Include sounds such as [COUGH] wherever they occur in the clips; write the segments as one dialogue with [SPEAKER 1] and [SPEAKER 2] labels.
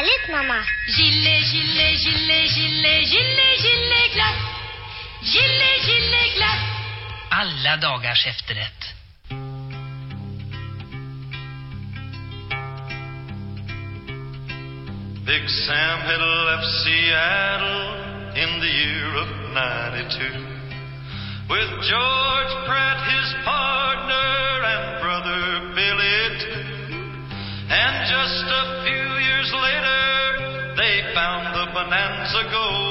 [SPEAKER 1] härligt, mamma.
[SPEAKER 2] Gille, gille, gille, gille, gille, gille glass. Gille, gille glass.
[SPEAKER 3] Alla dagars efterrätt.
[SPEAKER 4] Big Sam had left Seattle in the year of 92 with George Pratt, his partner. bonanza
[SPEAKER 5] ago.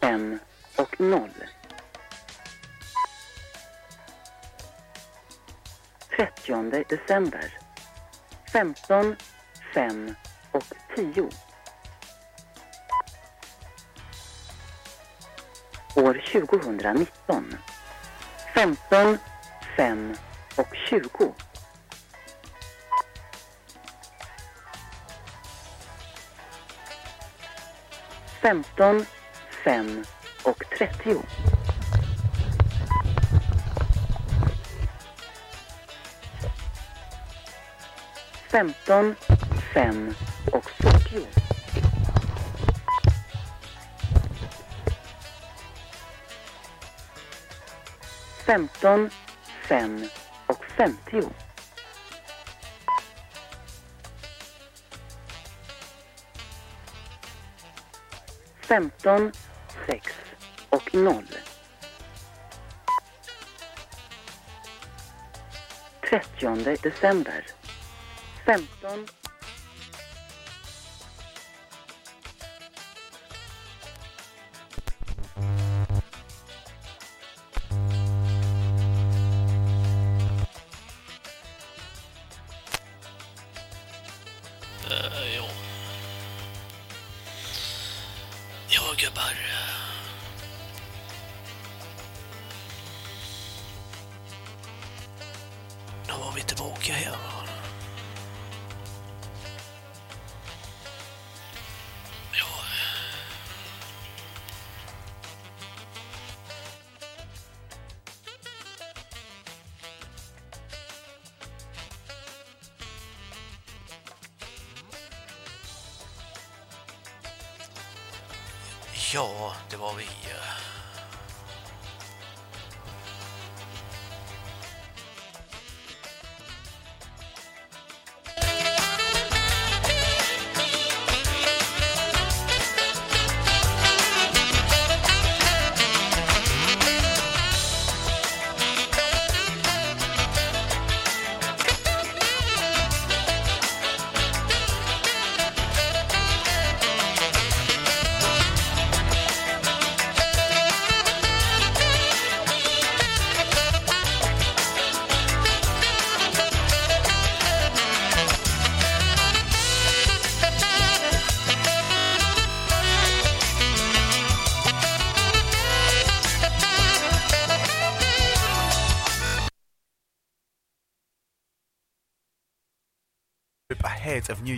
[SPEAKER 6] en och 0. 30 december. 15, 5 och 10. År 2019. 15, 5 och 20. Femton, 5 och trettio. Femton, fem och fyrtio. Femton, fem och femtio. Femton, sex och noll. 30 december
[SPEAKER 7] 15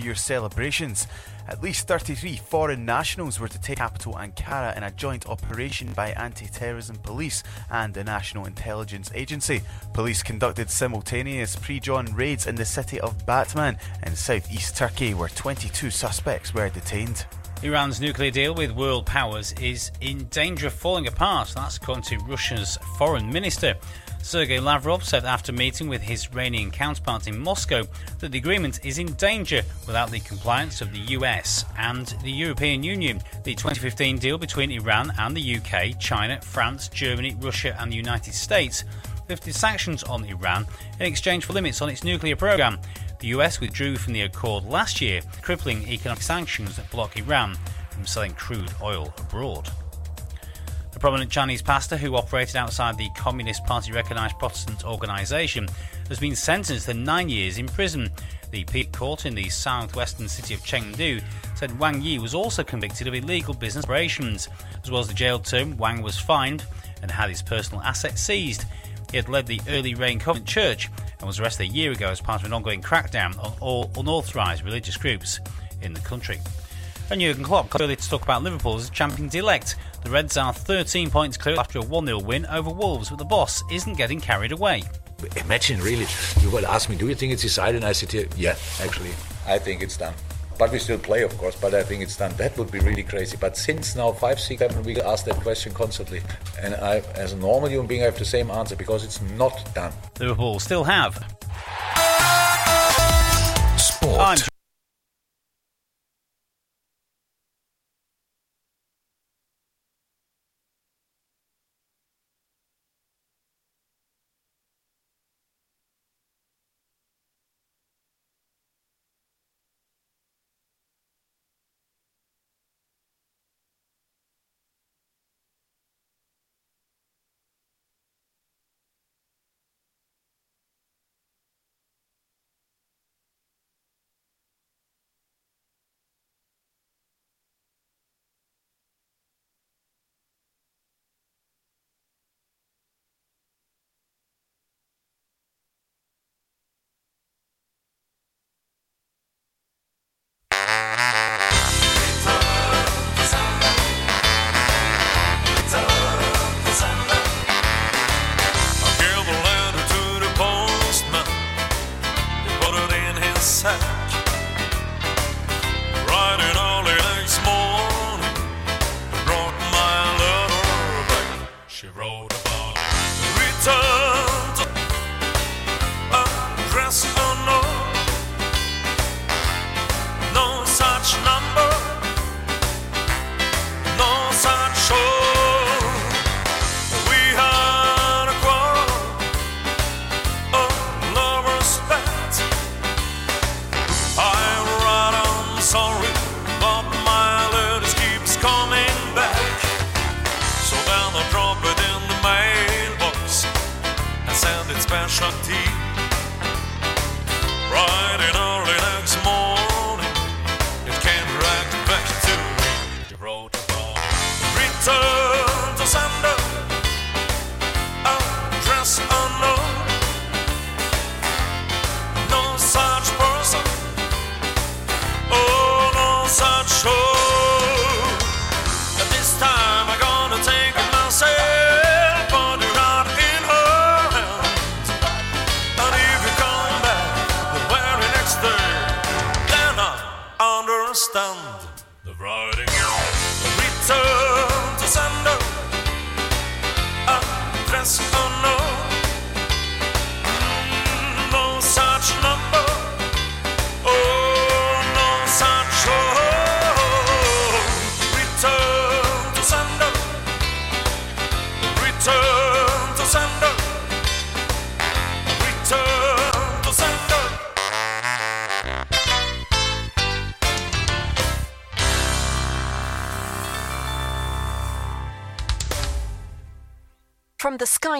[SPEAKER 7] Year's celebrations. At least 33 foreign nationals were to take capital Ankara in a joint operation by anti-terrorism police and the National Intelligence Agency. Police conducted simultaneous pre-dawn raids in the city of Batman in southeast Turkey where 22 suspects were detained.
[SPEAKER 8] Iran's nuclear deal with world powers is in danger of falling apart. That's according to Russia's foreign minister. Sergei Lavrov said after meeting with his Iranian counterpart in Moscow that the agreement is in danger without the compliance of the US and the European Union. The 2015 deal between Iran and the UK, China, France, Germany, Russia, and the United States lifted sanctions on Iran in exchange for limits on its nuclear program. The US withdrew from the accord last year, crippling economic sanctions that block Iran from selling crude oil abroad. A prominent Chinese pastor who operated outside the Communist Party recognised Protestant organisation has been sentenced to nine years in prison. The Peak Court in the southwestern city of Chengdu said Wang Yi was also convicted of illegal business operations. As well as the jail term, Wang was fined and had his personal assets seized. He had led the Early Rain Covenant Church and was arrested a year ago as part of an ongoing crackdown on all unauthorised religious groups in the country. And Jurgen Klopp early to talk about Liverpool as champions elect. The Reds are 13 points clear after a 1 0 win over Wolves, but the boss isn't getting carried away.
[SPEAKER 9] Imagine, really, you will ask me, do you think it's decided? And I said, here, yeah, actually, I think it's done. But we still play, of course, but I think it's done. That would be really crazy. But since now five, six, seven, we ask that question constantly. And I, as a normal human being, I have the same answer because it's not done.
[SPEAKER 8] Liverpool still have.
[SPEAKER 10] Sport.
[SPEAKER 8] I'm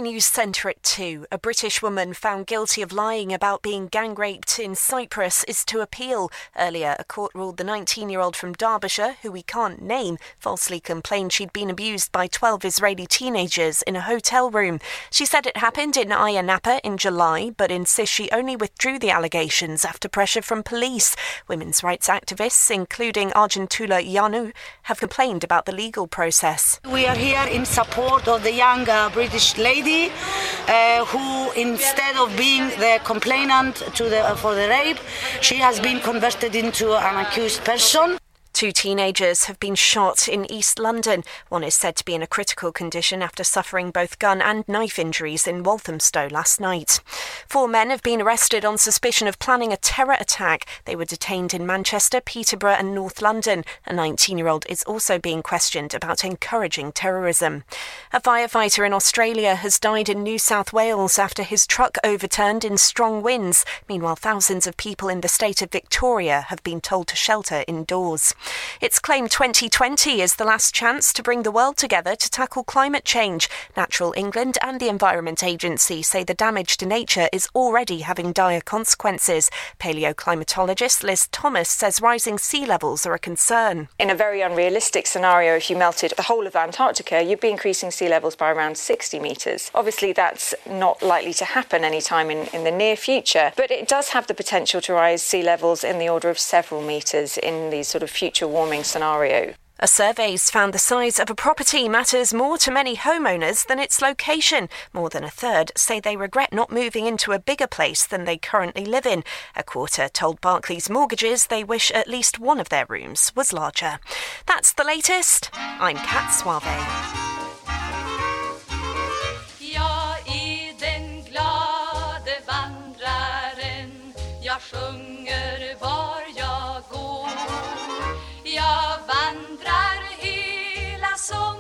[SPEAKER 11] Chinese Center a British woman found guilty of lying about being gang raped in Cyprus is to appeal. Earlier, a court ruled the 19 year old from Derbyshire, who we can't name, falsely complained she'd been abused by 12 Israeli teenagers in a hotel room. She said it happened in Ayia Napa in July, but insists she only withdrew the allegations after pressure from police. Women's rights activists, including Argentula Yanu, have complained about the legal process.
[SPEAKER 3] We are here in support of the young uh, British lady. Uh, who, instead of being the complainant to the, uh, for the rape, she has been converted into an accused person.
[SPEAKER 11] Two teenagers have been shot in East London. One is said to be in a critical condition after suffering both gun and knife injuries in Walthamstow last night. Four men have been arrested on suspicion of planning a terror attack. They were detained in Manchester, Peterborough, and North London. A 19 year old is also being questioned about encouraging terrorism. A firefighter in Australia has died in New South Wales after his truck overturned in strong winds. Meanwhile, thousands of people in the state of Victoria have been told to shelter indoors. It's claimed 2020 is the last chance to bring the world together to tackle climate change. Natural England and the Environment Agency say the damage to nature is already having dire consequences. Paleoclimatologist Liz Thomas says rising sea levels are a concern.
[SPEAKER 12] In a very unrealistic scenario, if you melted the whole of Antarctica, you'd be increasing sea levels by around 60 metres. Obviously, that's not likely to happen anytime in, in the near future, but it does have the potential to rise sea levels in the order of several metres in these sort of future warming scenario.
[SPEAKER 11] A survey's found the size of a property matters more to many homeowners than its location. More than a third say they regret not moving into a bigger place than they currently live in. A quarter told Barclays Mortgages they wish at least one of their rooms was larger. That's the latest. I'm Kat Suave.
[SPEAKER 5] song.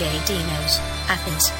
[SPEAKER 5] Dino's Athens.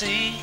[SPEAKER 13] see.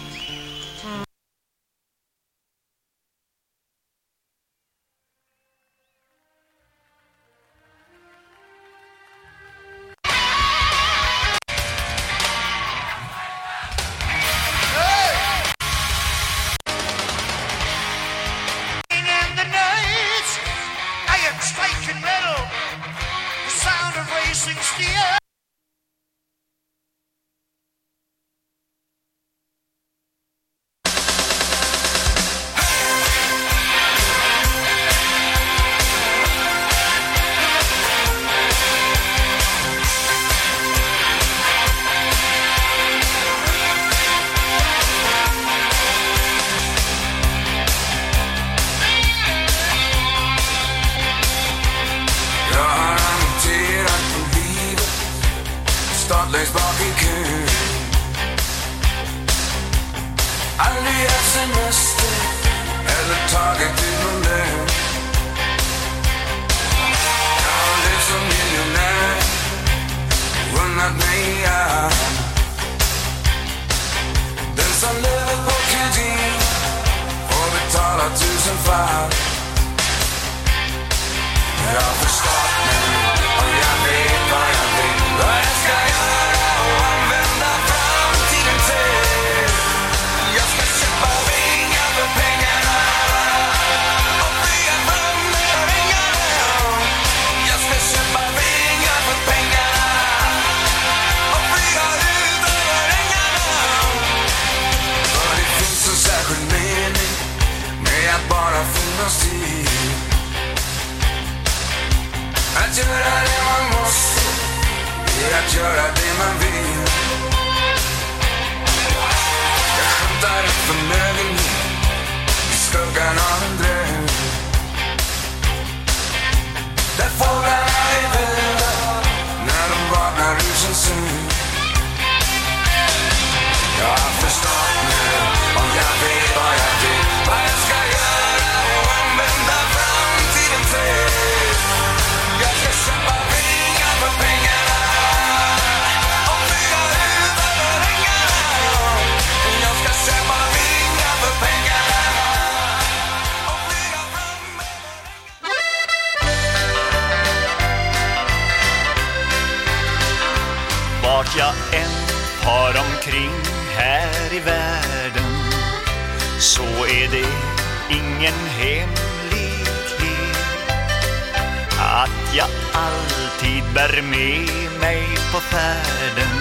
[SPEAKER 14] att jag
[SPEAKER 15] alltid bär med mig på färden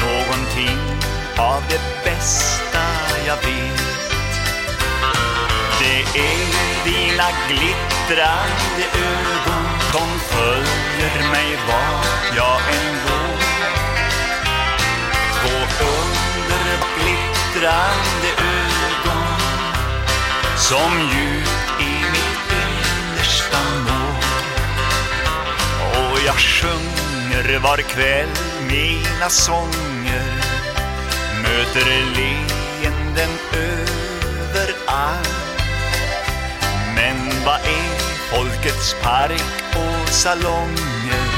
[SPEAKER 15] någonting av det bästa jag vet. Det är dina glittrande ögon som följer mig vart jag än går. Två underbart glittrande ögon som djupt i mitt innersta mår jag sjunger var kväll mina sånger möter leenden överallt. Men vad är folkets park och salonger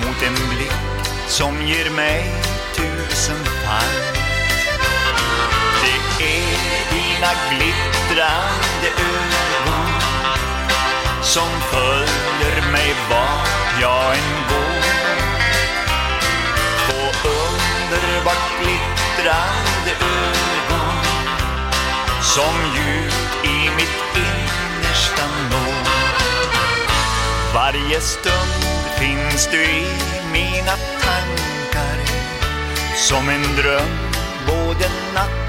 [SPEAKER 15] mot en blick som ger mig tusen fall? Det är dina glittrande ögon som följer mig vart jag än går. På underbart glittrande ögon som djupt i mitt innersta når. Varje stund finns du i mina tankar som en dröm både natt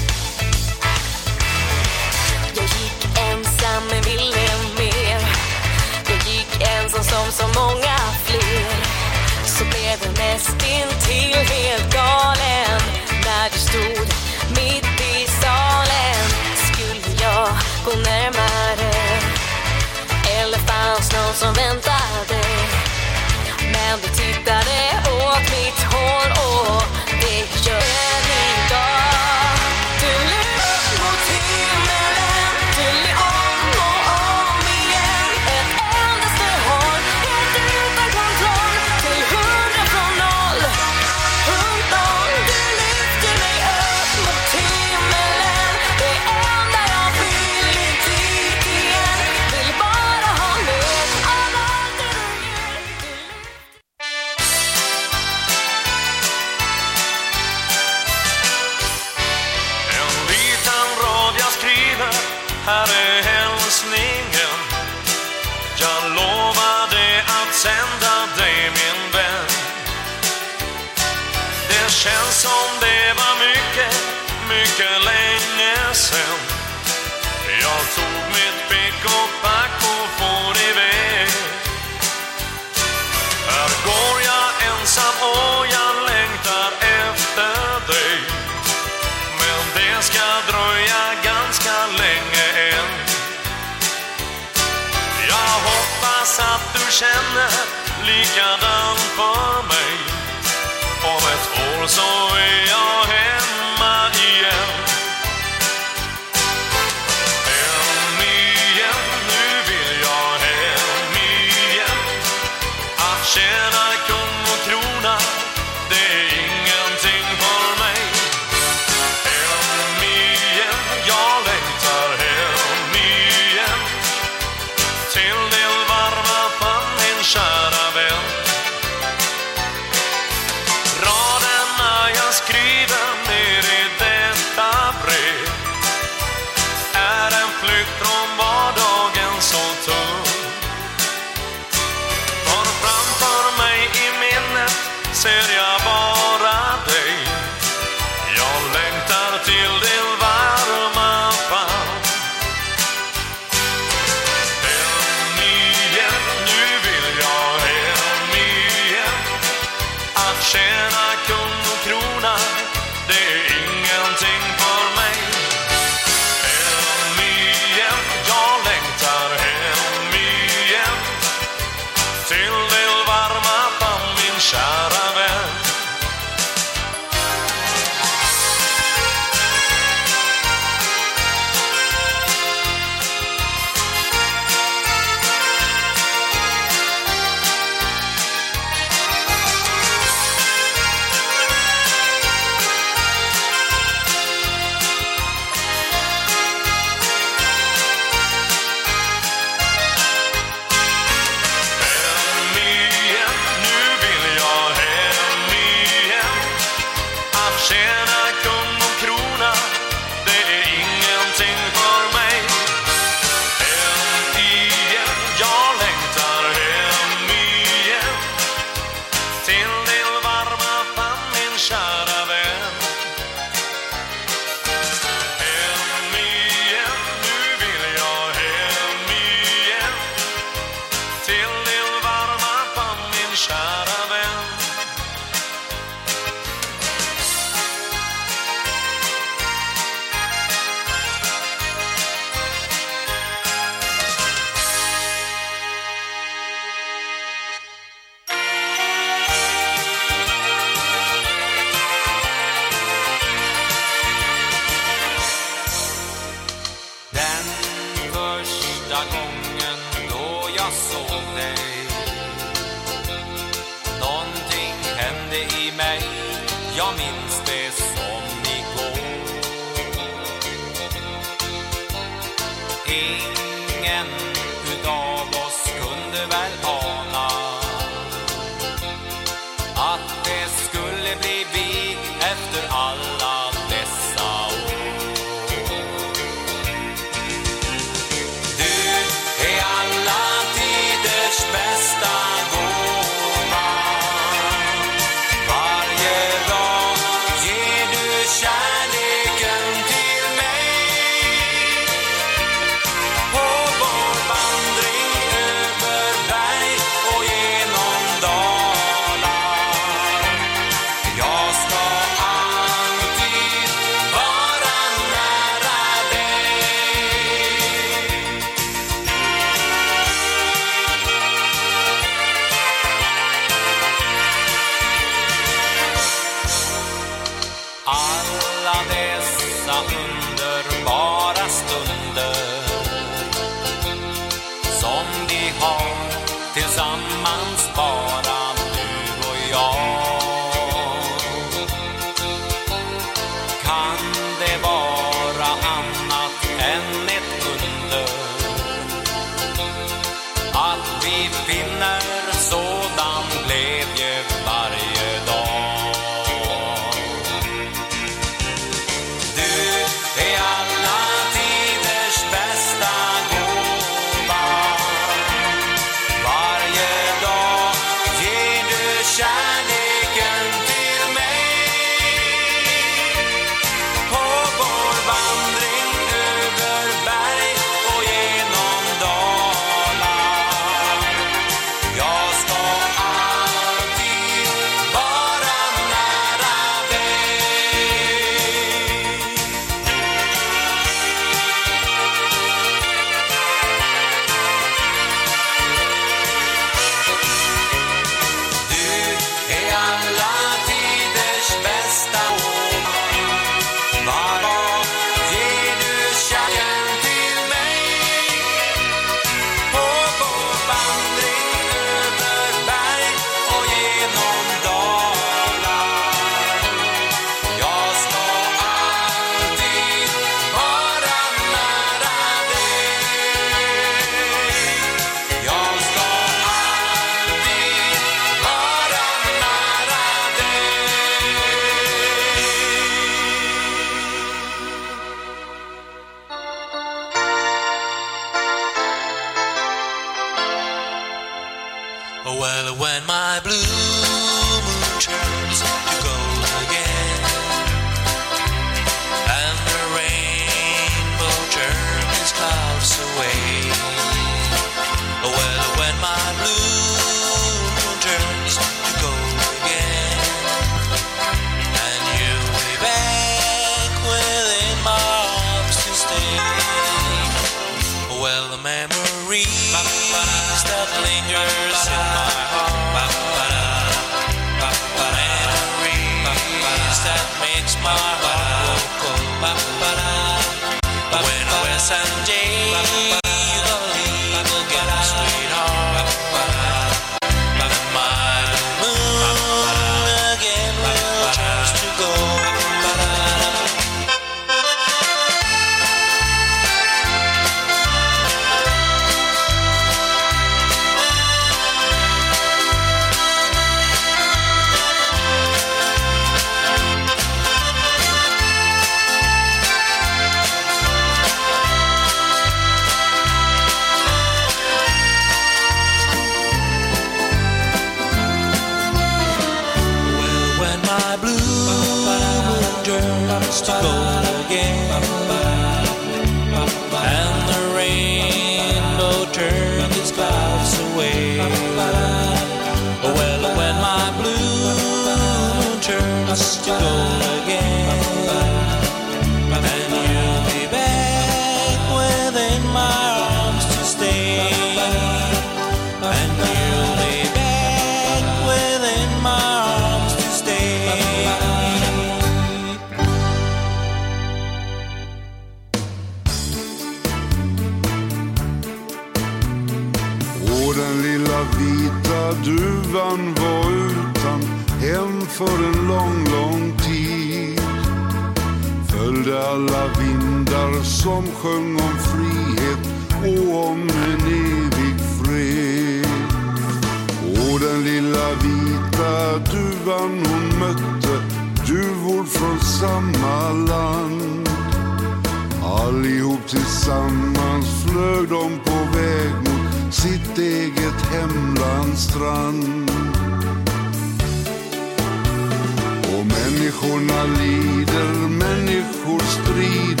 [SPEAKER 16] Människorna lider, människor strider.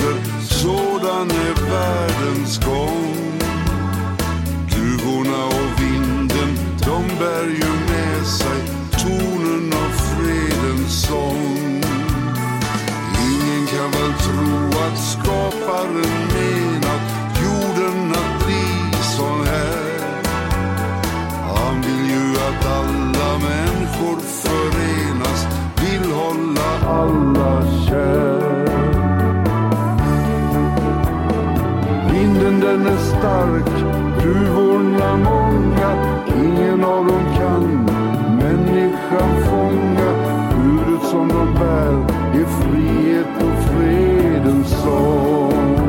[SPEAKER 16] stark. Duvorna många, ingen av dem kan människan fånga. Budet som de bär är frihet och fredens sång.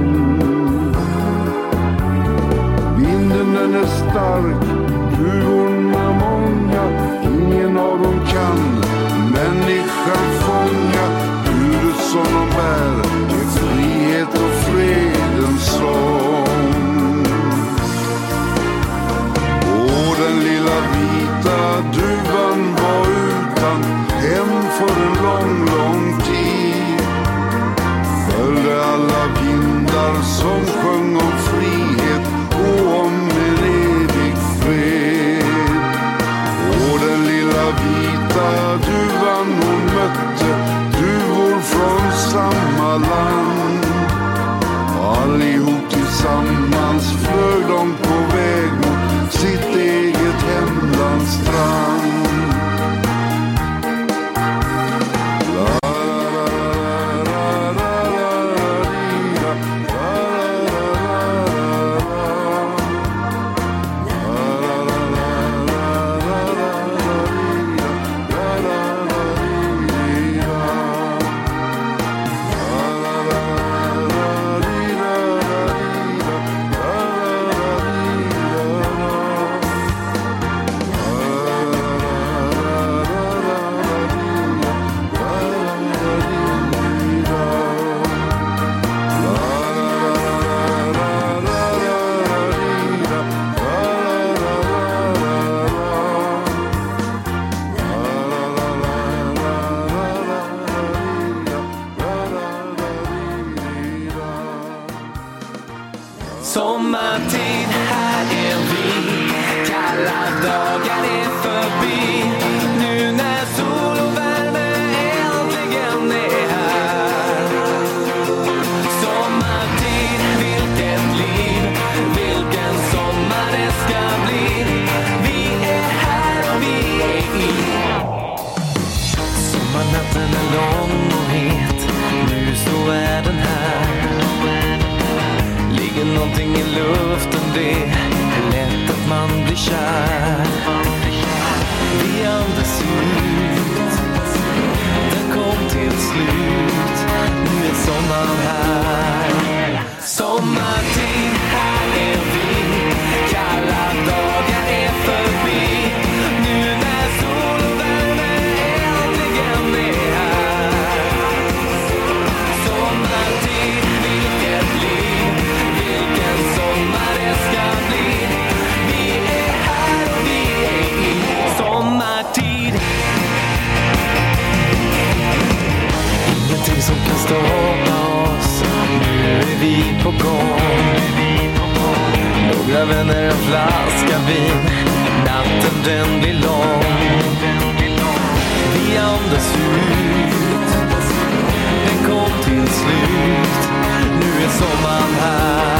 [SPEAKER 16] Vinden den är stark, duvorna många, ingen av dem kan människan fånga. Budet som de bär är frihet och fredens sång. utan hem för en lång, lång tid. Följde alla vindar som sjöng om frihet och om en evig fred. Och den lilla vita duvan hon mötte, duvor från samma land. Allihop tillsammans flög de
[SPEAKER 17] Även en flaska vin Natten den blir lång. Vi andas ut Den kom till slut. Nu är sommaren här.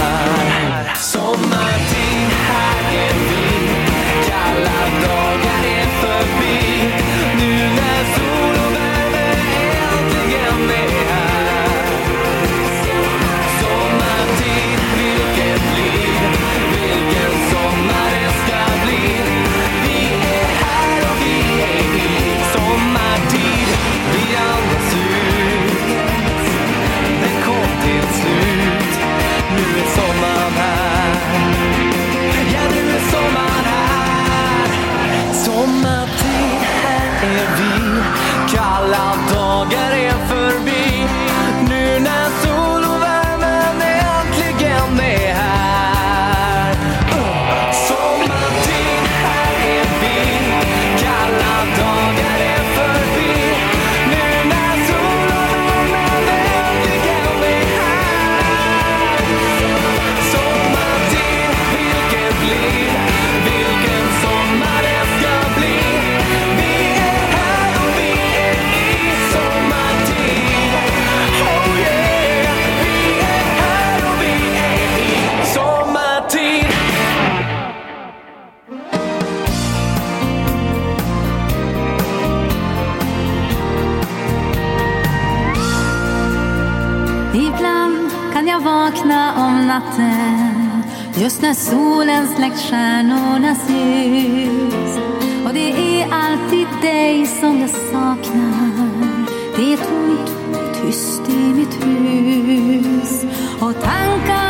[SPEAKER 18] natten just när solen släckt stjärnornas ljus. Och det är alltid dig som jag saknar. Det är tomt och tyst i mitt hus. Och
[SPEAKER 17] tankar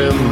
[SPEAKER 19] been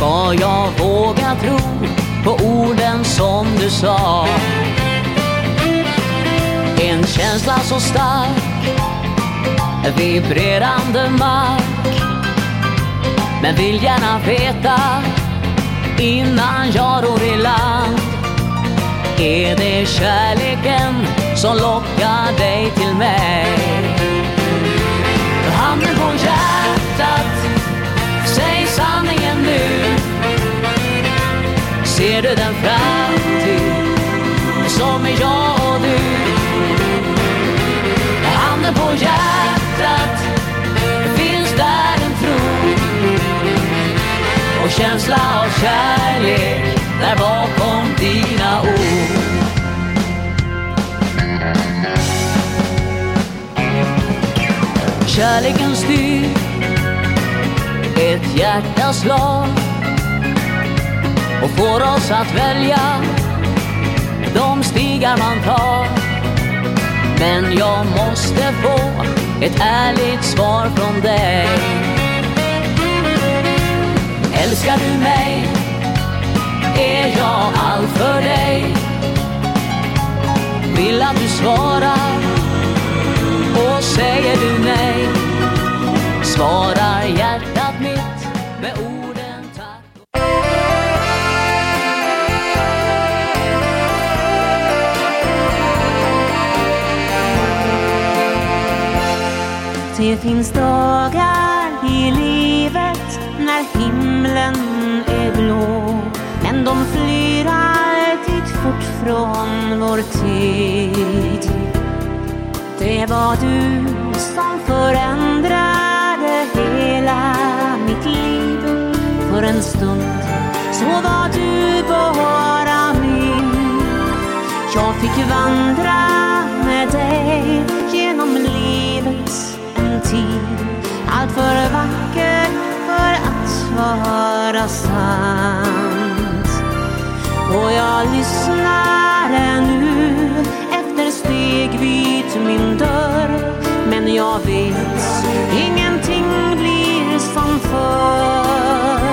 [SPEAKER 19] ska
[SPEAKER 20] jag våga tro på orden som du sa. En känsla så stark, vibrerande mark. Men vill gärna veta innan jag ror i land. Är det kärleken som lockar dig till mig? Handen på hjärtat. ser du den framtid som är jag och du? Handen på hjärtat, finns där en tro och känsla av kärlek där bakom dina ord. Kärleken styr ett hjärtas lag och får oss att välja de stigar man tar. Men jag måste få ett ärligt svar från dig. Älskar du mig? Är jag allt för dig? Vill att du svarar och säger du nej svarar hjärtat
[SPEAKER 21] Det finns dagar i livet när himlen är blå. Men de flyr alltid fort från vår tid. Det var du som förändrade hela mitt liv. För en stund så var du bara min. Jag fick vandra med dig tid. Allt för vacker för att vara sant. Och jag lyssnar ännu efter steg vid min dörr. Men jag vet ingenting blir som förr.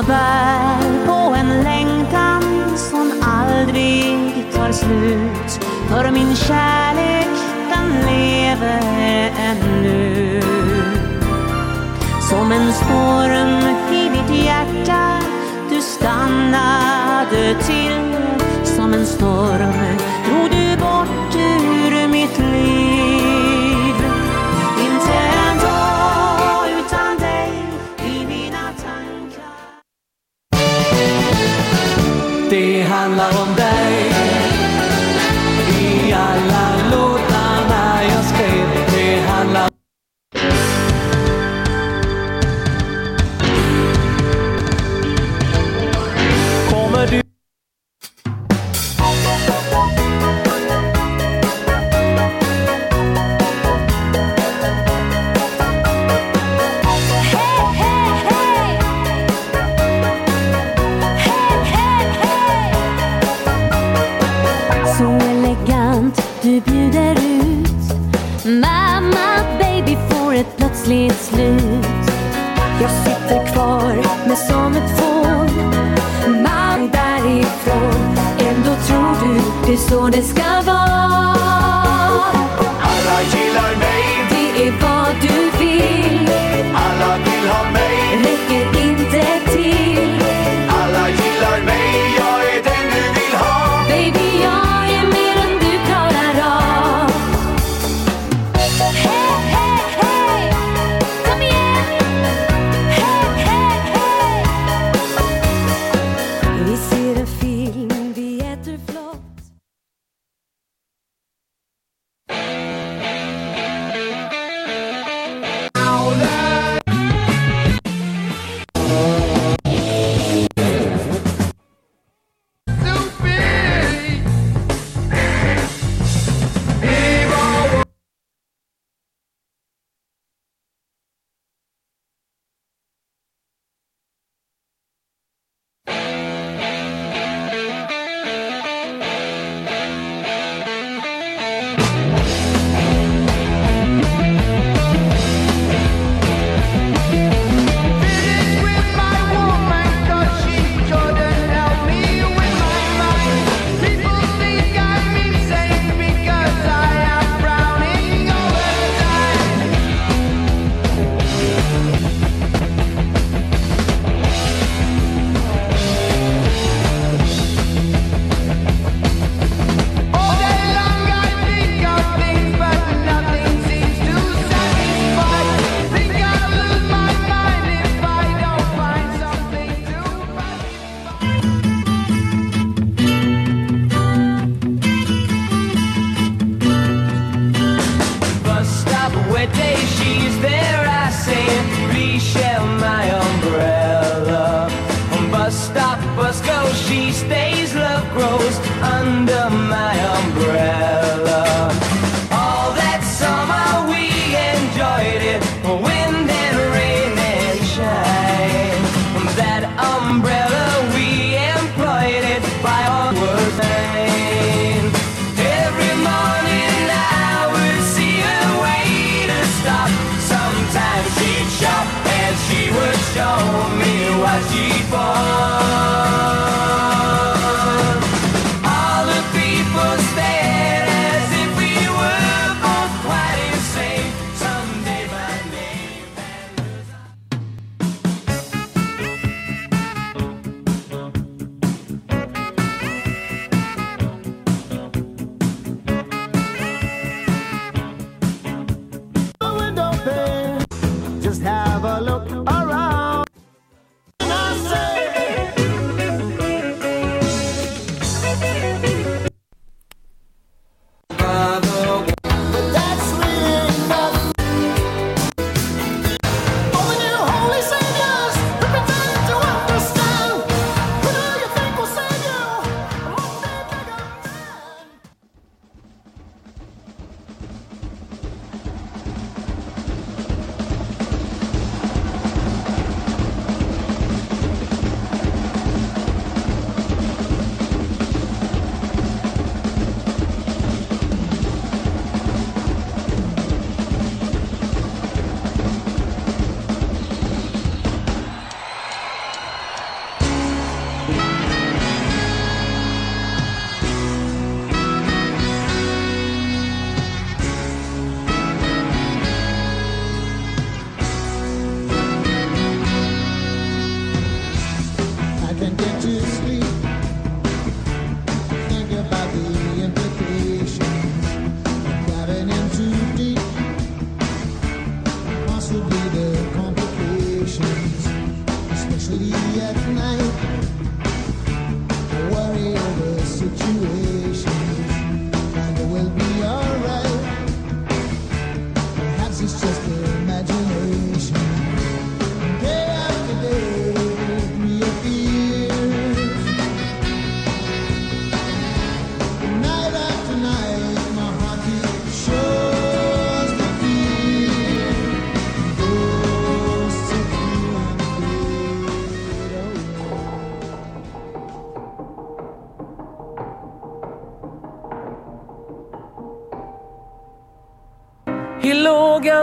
[SPEAKER 21] Jag bär på en längtan som aldrig tar slut. För min kärlek den lever ännu. Som en storm i mitt hjärta du stannade till. Som en storm
[SPEAKER 22] Handlar om dig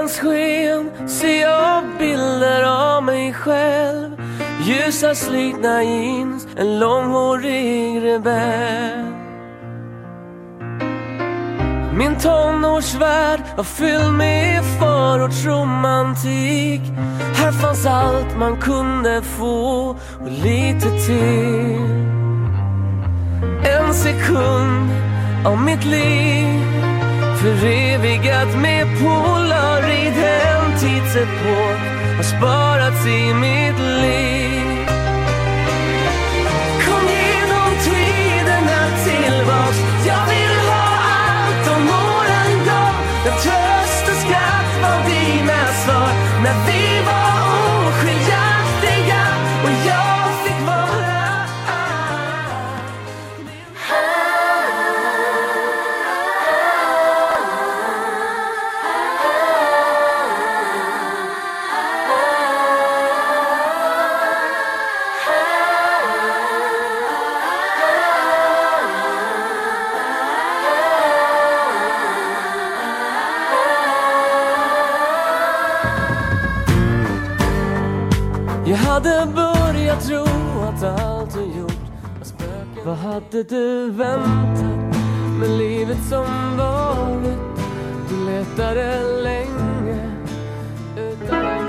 [SPEAKER 17] solens sken ser jag bilder av mig själv. Ljusa slitna jeans, en långhårig rebell. Min tonårsvärld var fylld med förortsromantik Här fanns allt man kunde få och lite till. En sekund av mitt liv Förevigat med pol En tidsepok har sparats i mitt Jag hade börjat tro att allt du gjort var spöken. Vad hade du väntat med livet som varit? Du letade länge utan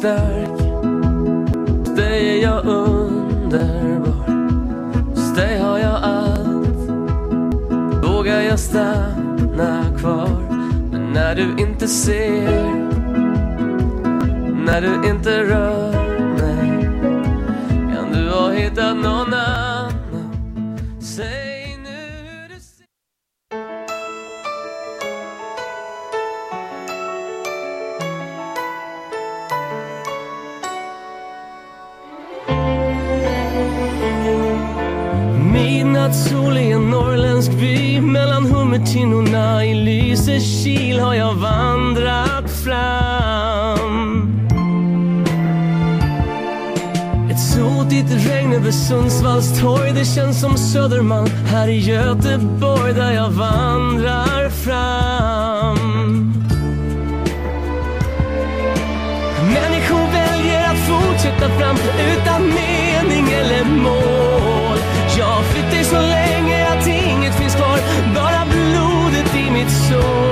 [SPEAKER 17] stark. Hos dig är jag underbar. Hos dig har jag allt. Vågar jag stanna kvar? Men
[SPEAKER 23] när du inte ser När du inte rör mig Kan du ha hittat någon Sundsvalls torg, det känns som Södermalm här i Göteborg där jag vandrar fram. Människor väljer att fortsätta fram utan mening eller mål. Jag har flytt så länge att inget finns kvar, bara blodet i mitt sår.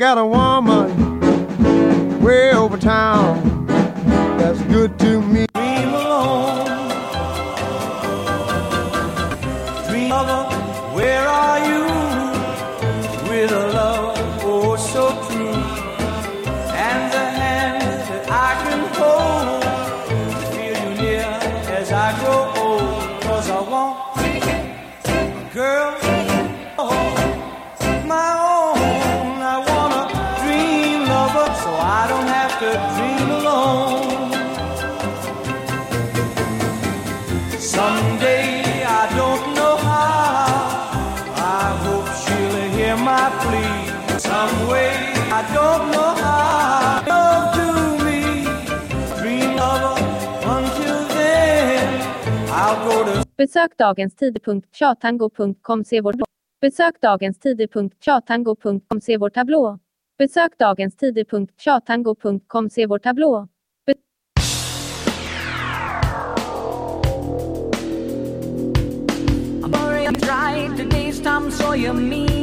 [SPEAKER 24] got a
[SPEAKER 25] one.
[SPEAKER 26] dagenstider.chatango.com se vår Besök dagenstider.chatango.com se vår tablå. Besök dagenstider.chatango.com se vår tablå. Be
[SPEAKER 27] I'm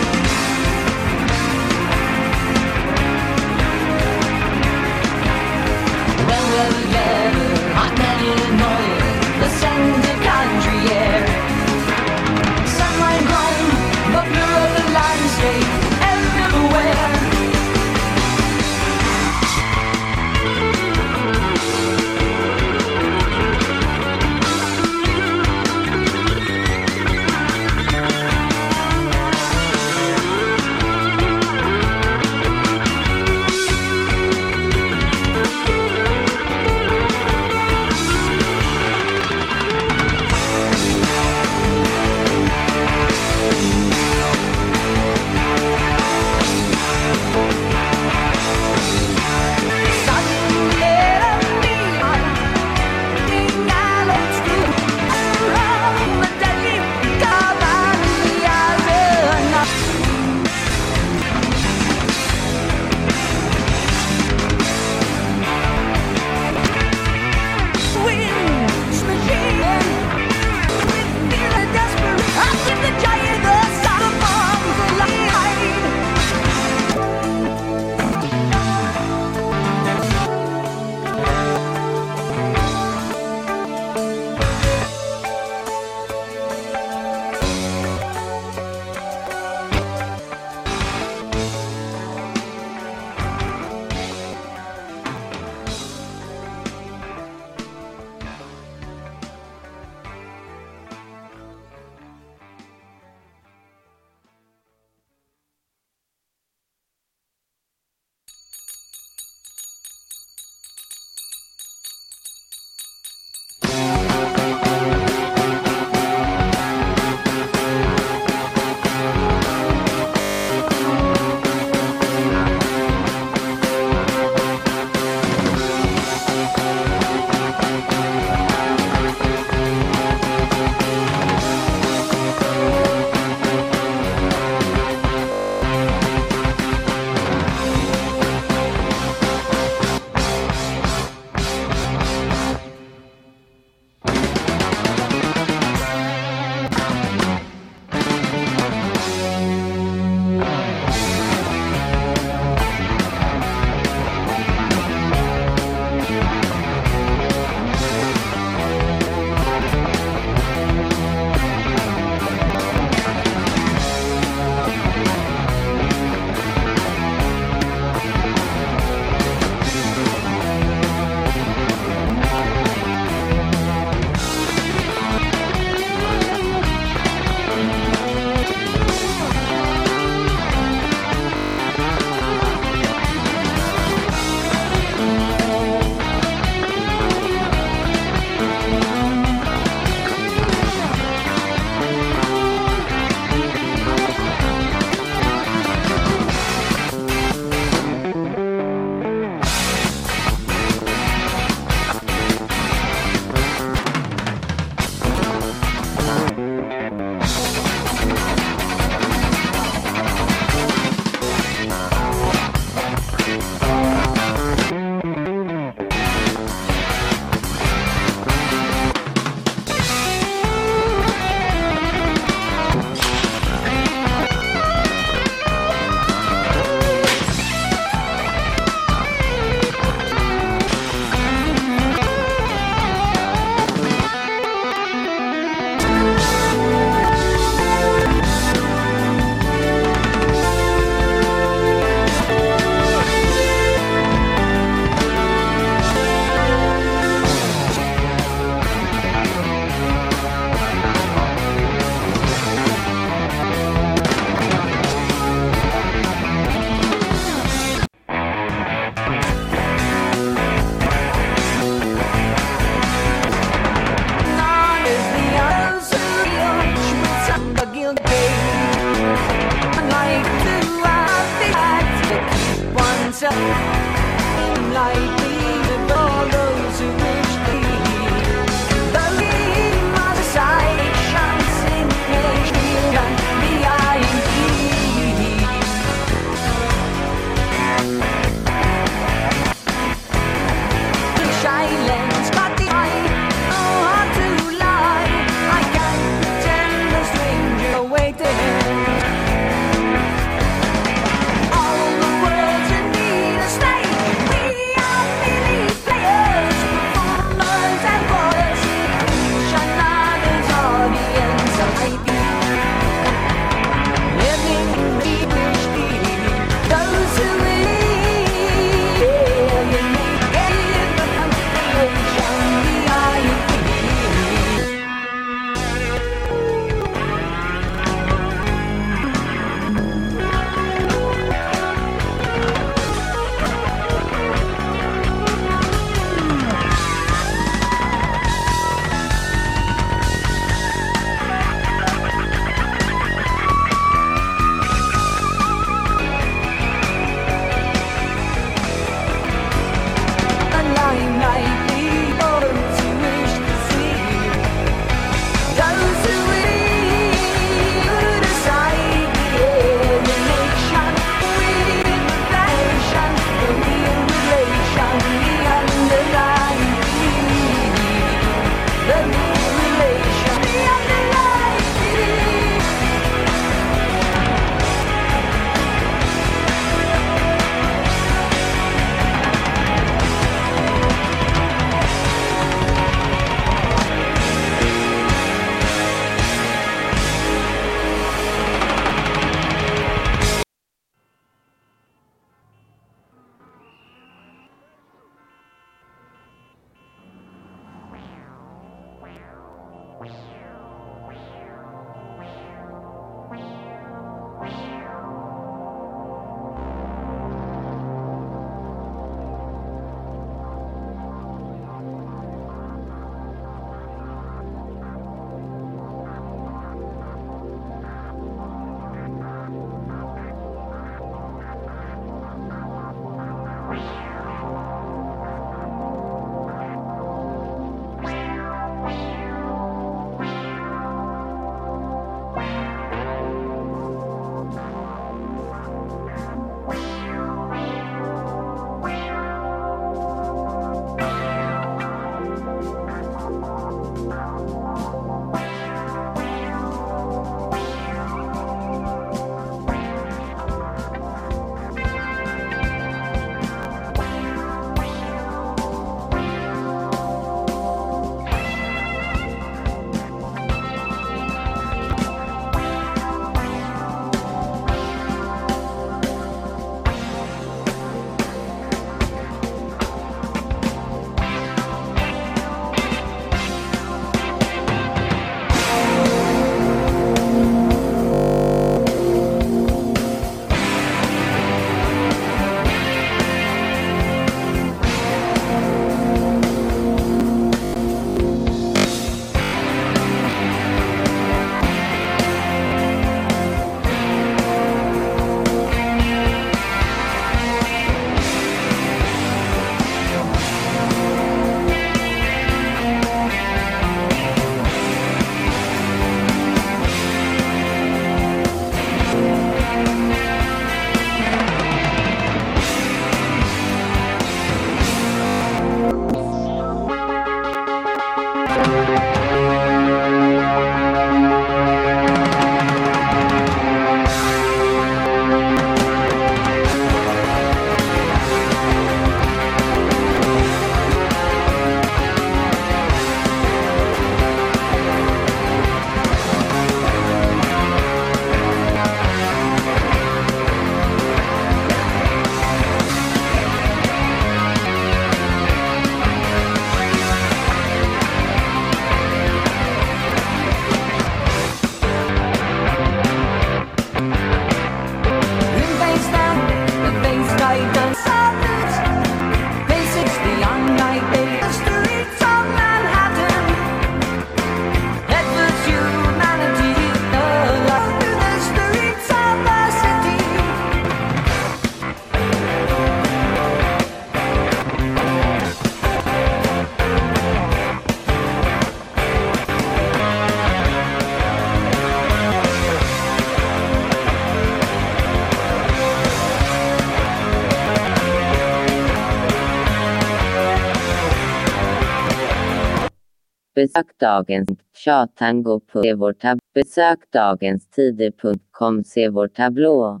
[SPEAKER 27] Besök dagens tjatango. Se vår tab Besök dagens tider.com. Se vår tablå.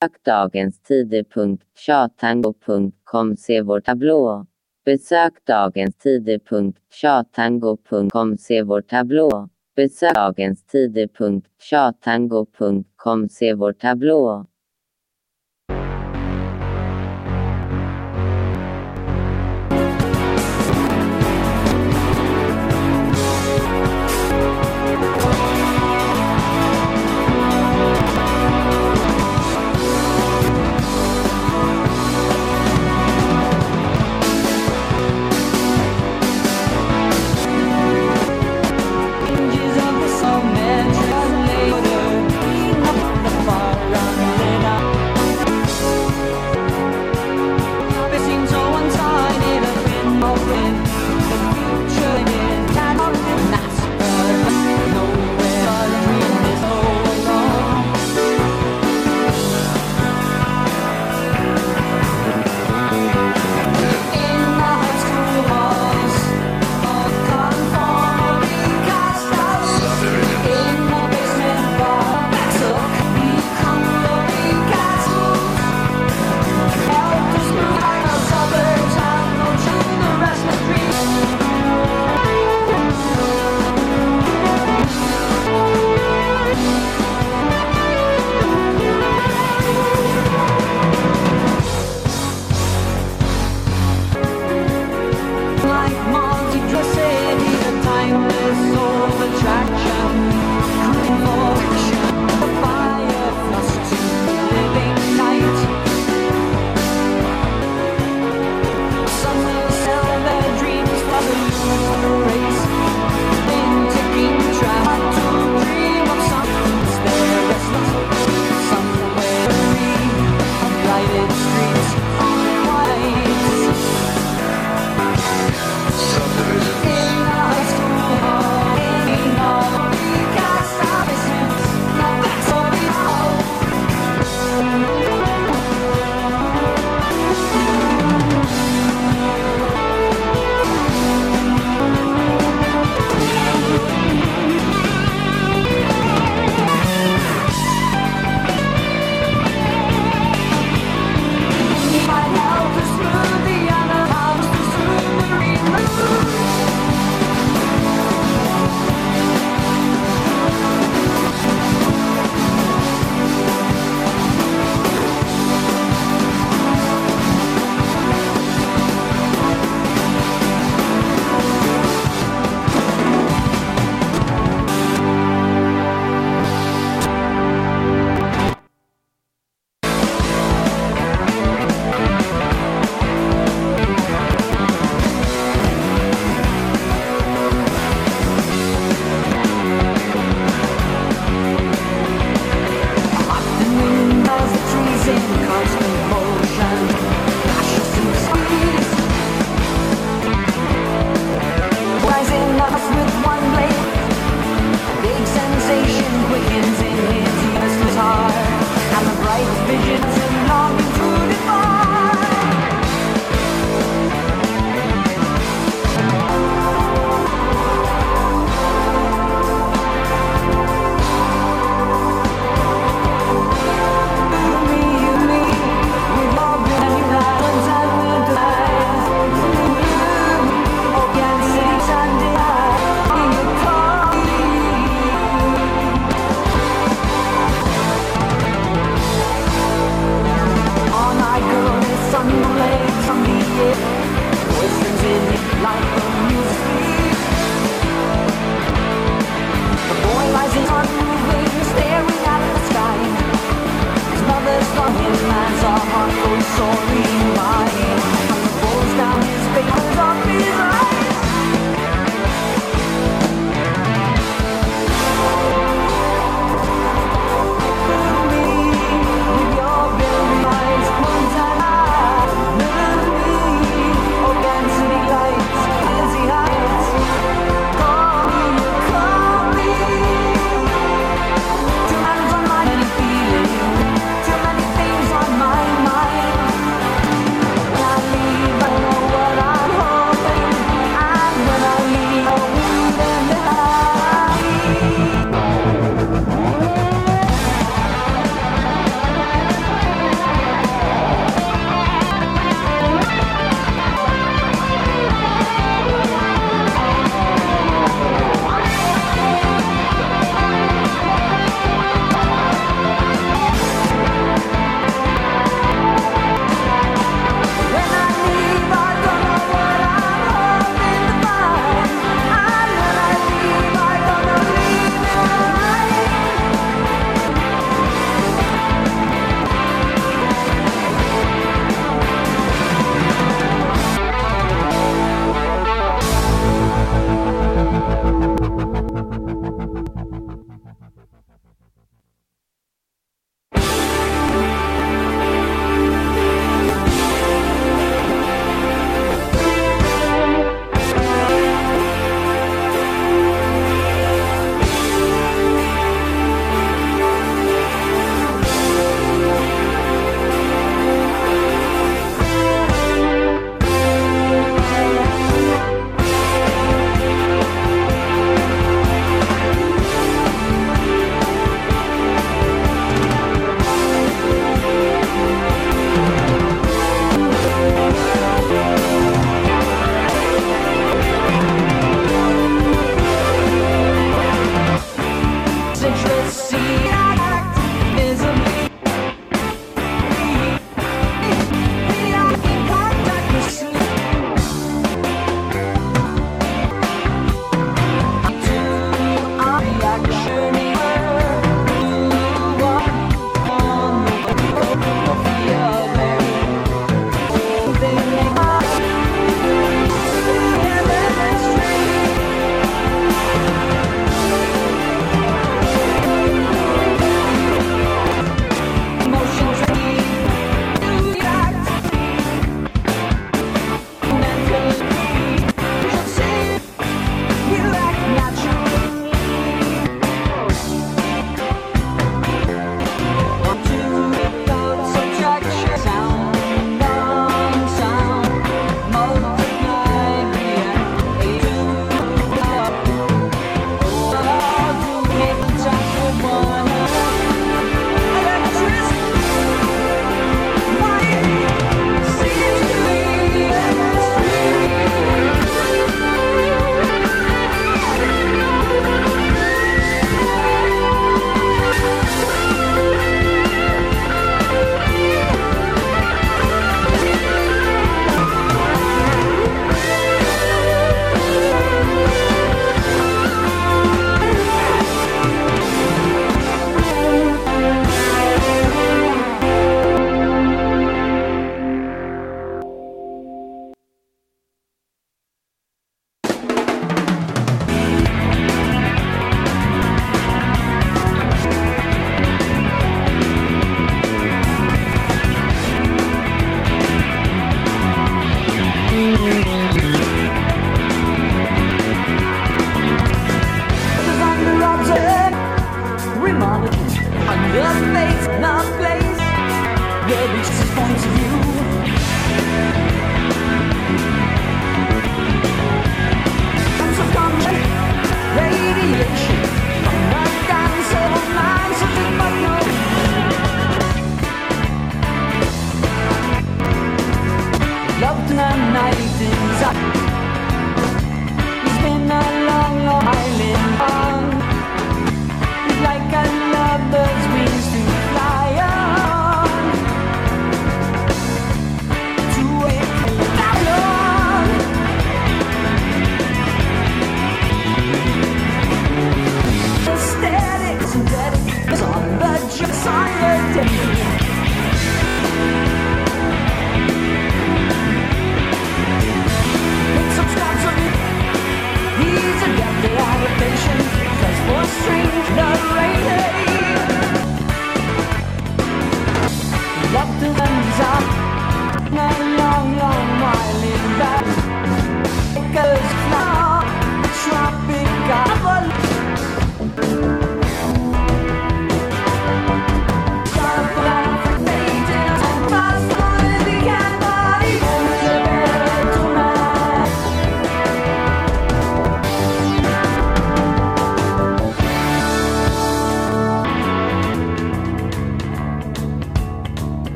[SPEAKER 27] Besök dagens tider.com. Se vår tablå. Besök dagens tider.com. Se vår tablå. Besök dagens tider.tjatango.com se vår tablå.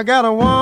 [SPEAKER 28] I got a woman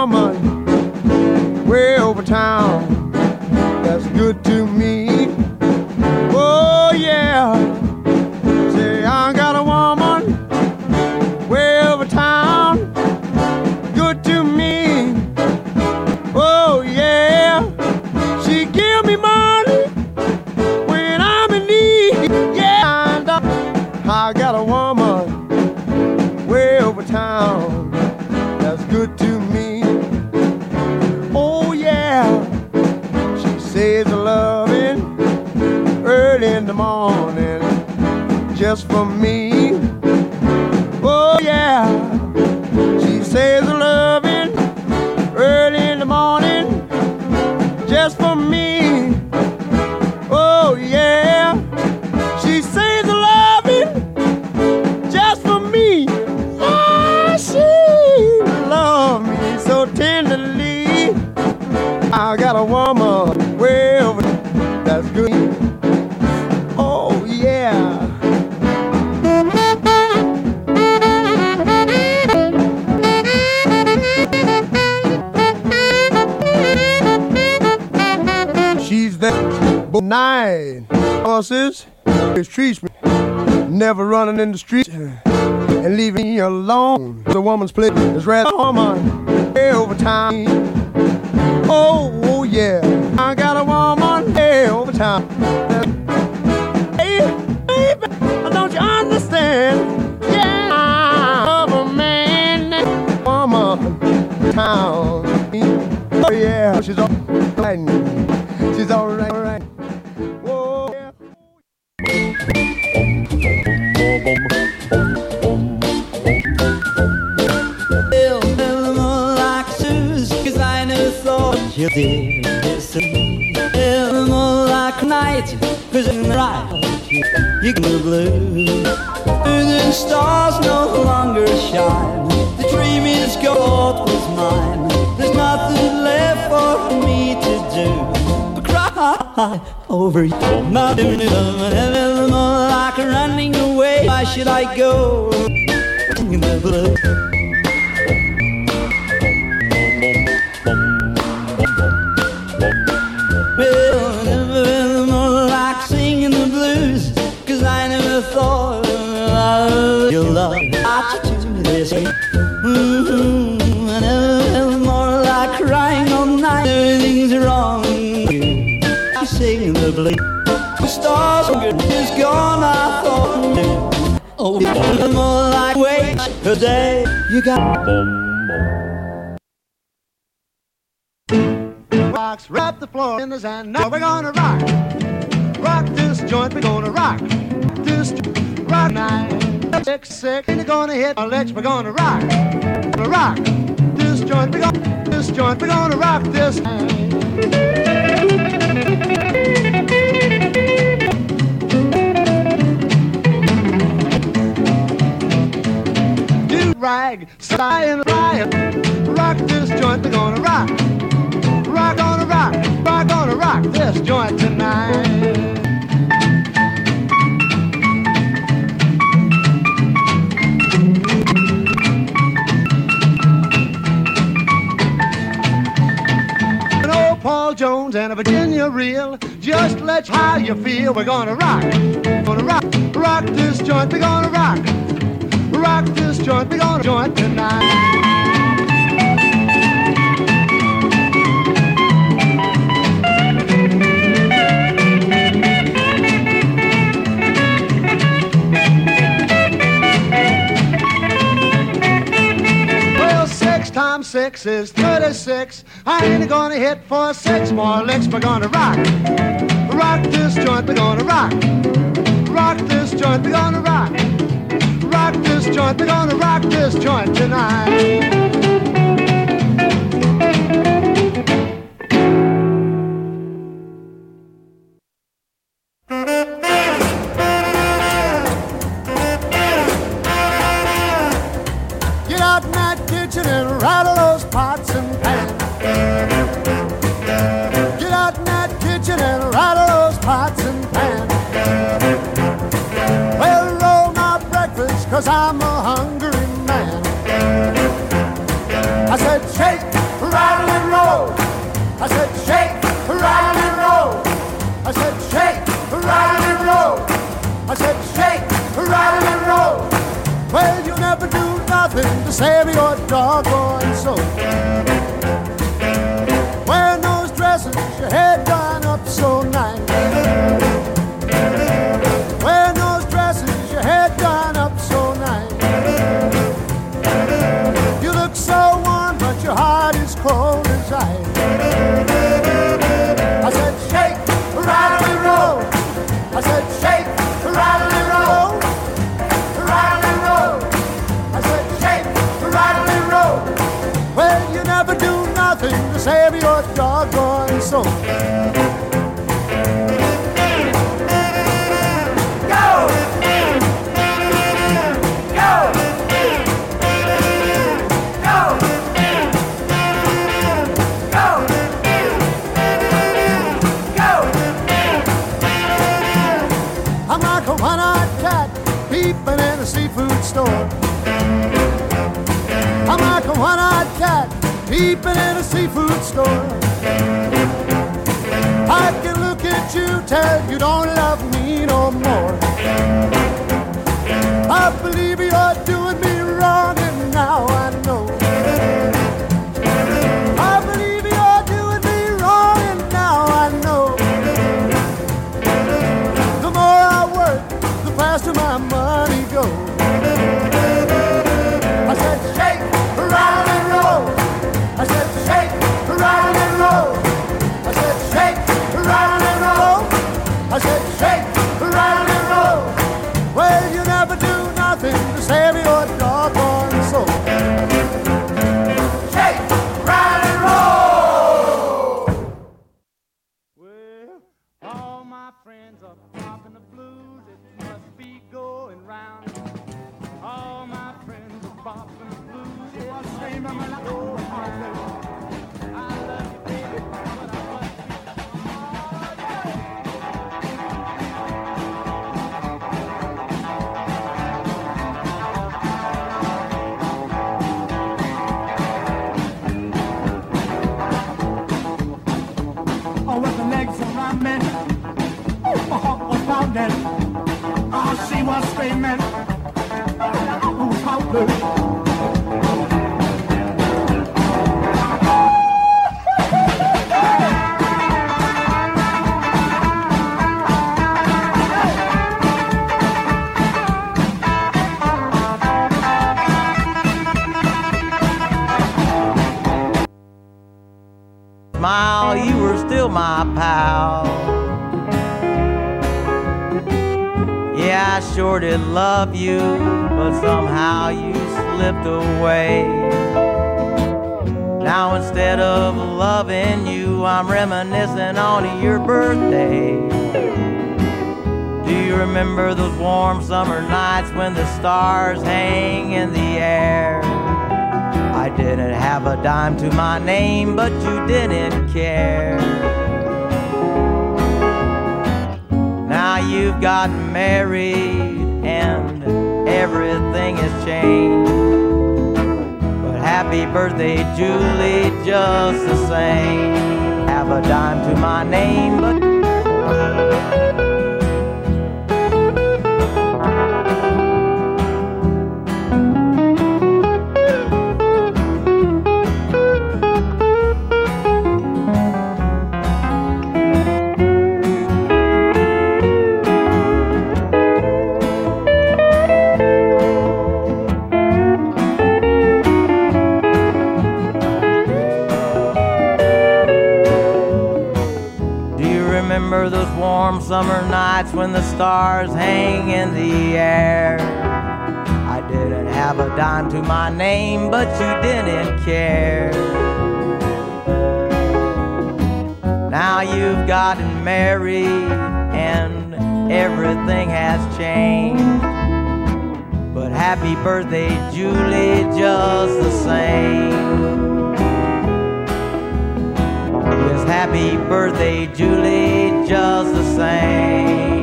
[SPEAKER 28] the street and leaving me alone. The woman's place is rather [LAUGHS] over you.
[SPEAKER 29] Nothing never more like running away. Why should I go? Never more like wait a day. You got.
[SPEAKER 28] Box, wrap the floor in the sand. Now we're gonna rock. Rock this joint, we're gonna rock. This rock night. Six, six, ain't gonna hit our legs, we're gonna rock. Gonna rock. This joint, we're gonna, this joint, we're gonna rock this Do rag, sigh and riot. Rock this joint, we're gonna rock. Rock gonna rock, rock gonna rock this joint tonight. Paul Jones and a Virginia reel. Just let you how you feel. We're gonna rock, gonna rock, rock this joint. We're gonna rock, rock this joint. We're gonna joint tonight. Times six is 36. I ain't gonna hit for six more licks. We're gonna rock. Rock this joint, we're gonna rock. Rock this joint, we're gonna rock. Rock this joint, we're gonna rock this joint tonight. Never do nothing to save your doggone soul. Wearing those dresses, your head done up so nice. Nothing to save your doggone soul. Go! Go! Go! Go! Go! I'm like a one-eyed cat peeping in a seafood store. I'm like a one-eyed cat peeping in a seafood store. I can look at you, tell you don't love me no more. I believe you're doing me wrong, my
[SPEAKER 30] pal. Yeah, I sure did love you, but somehow you slipped away. Now instead of loving you, I'm reminiscing on your birthday. Do you remember those warm summer nights when the stars hang in the air? I didn't have a dime to my name, but you didn't care. You've gotten married and everything has changed. But happy birthday, Julie, just the same. Have a dime to my name, but summer nights when the stars hang in the air. I didn't have a dime to my name, but you didn't care. Now you've gotten married and everything has changed. But happy birthday, Julie, just the same. Happy birthday, Julie, just the same.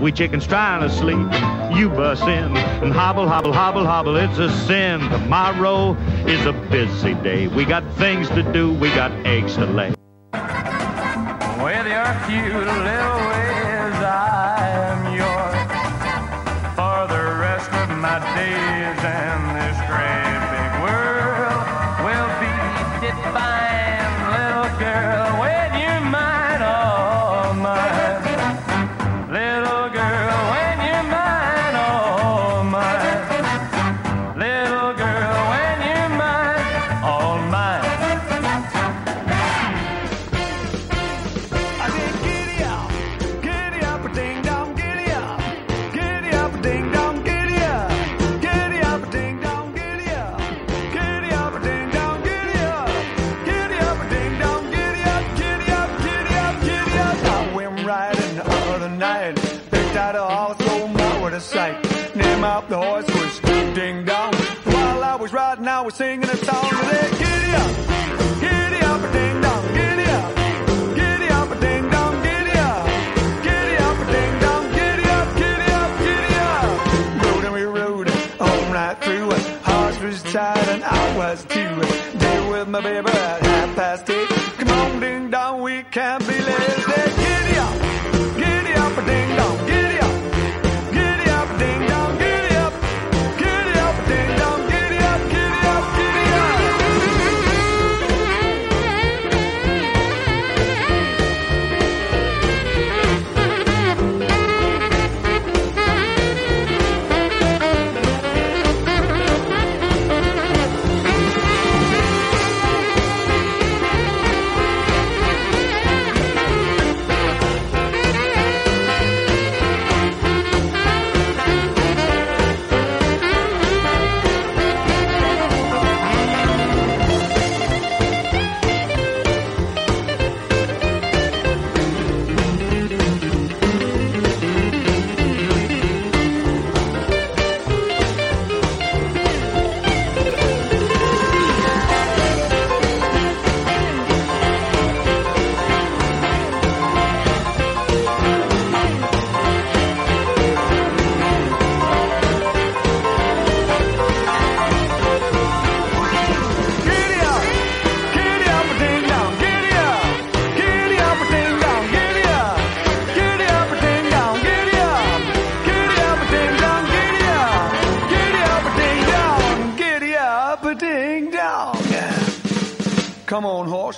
[SPEAKER 31] We chickens trying to sleep. You bust in and hobble, hobble, hobble, hobble. It's a sin. Tomorrow is a busy day. We got things to do. We got eggs to lay.
[SPEAKER 22] With your cute little was singing a song. Said, giddy up, giddy up, ding dong, giddy up. Giddy up, ding dong, giddy up. Giddy up, ding dong, giddy up, giddy up, giddy up. Rode and we rode all night through. Horse was tired and I was too. Day with my baby at half past eight. Come on, ding dong, we can't be late.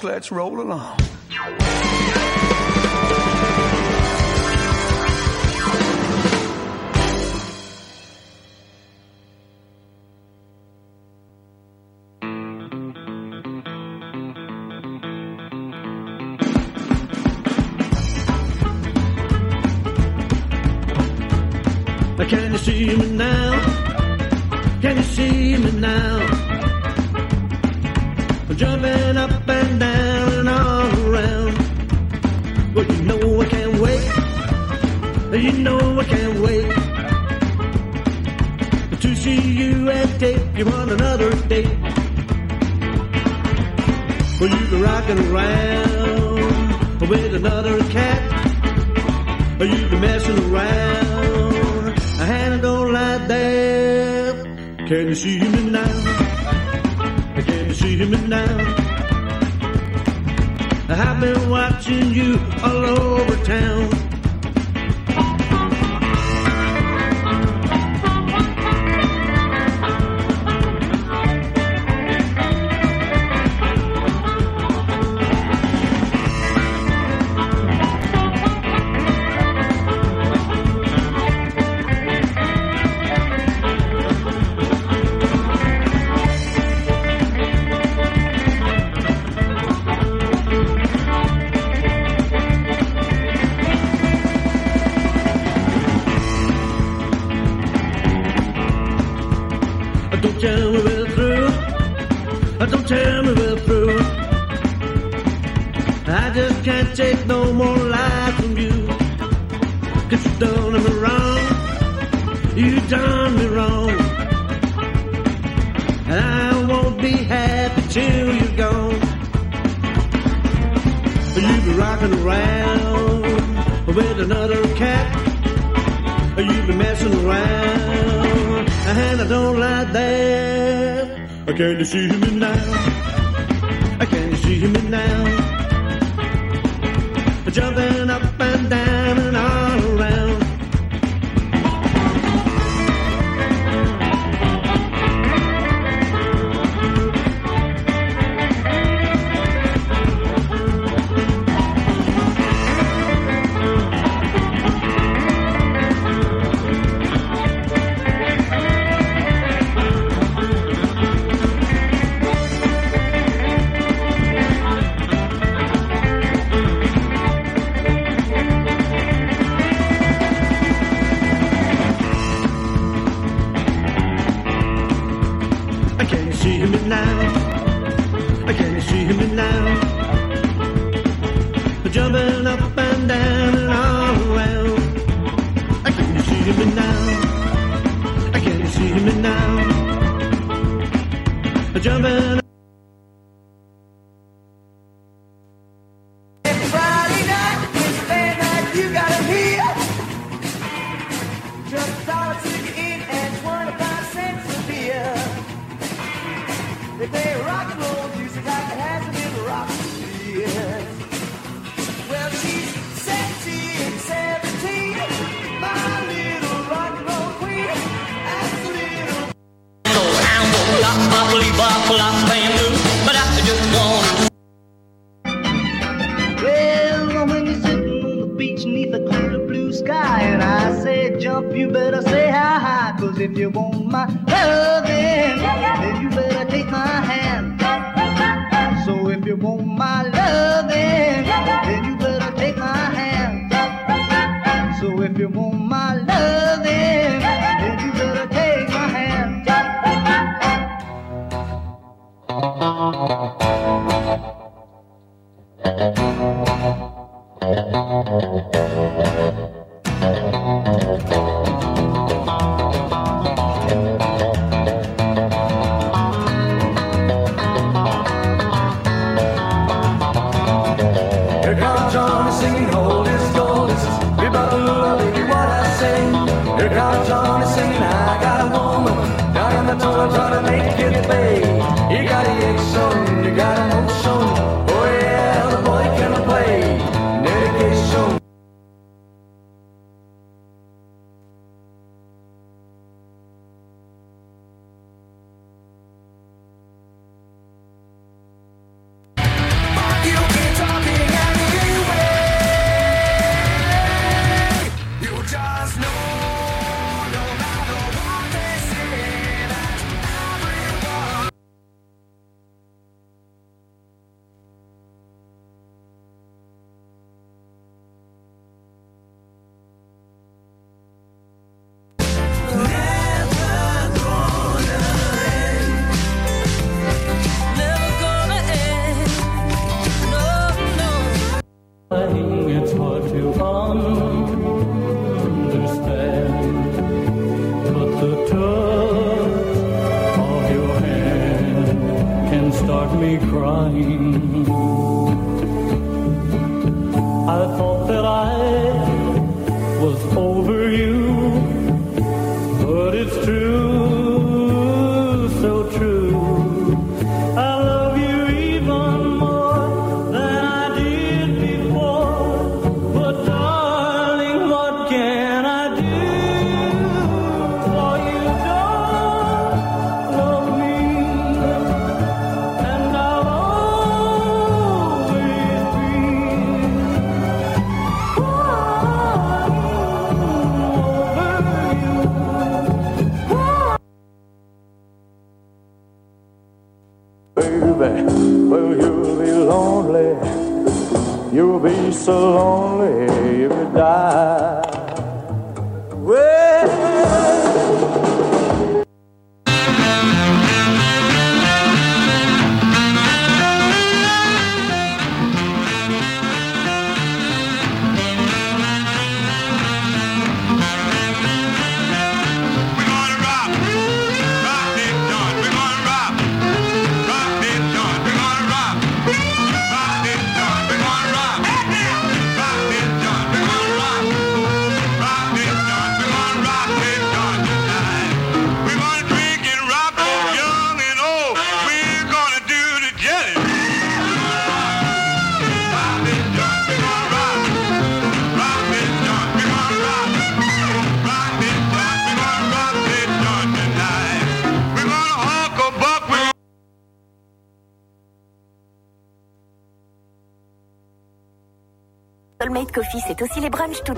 [SPEAKER 22] Let's roll along.
[SPEAKER 25] Can you see me now? Can you see me now? jumping up and down and all around. Well, you know I can't wait. You know I can't wait to see you and take you on another date. Well, you be rocking around
[SPEAKER 22] with another cat. Or you be messing around. I had it like that. Can you see me now? see me now. I've been watching you all over town.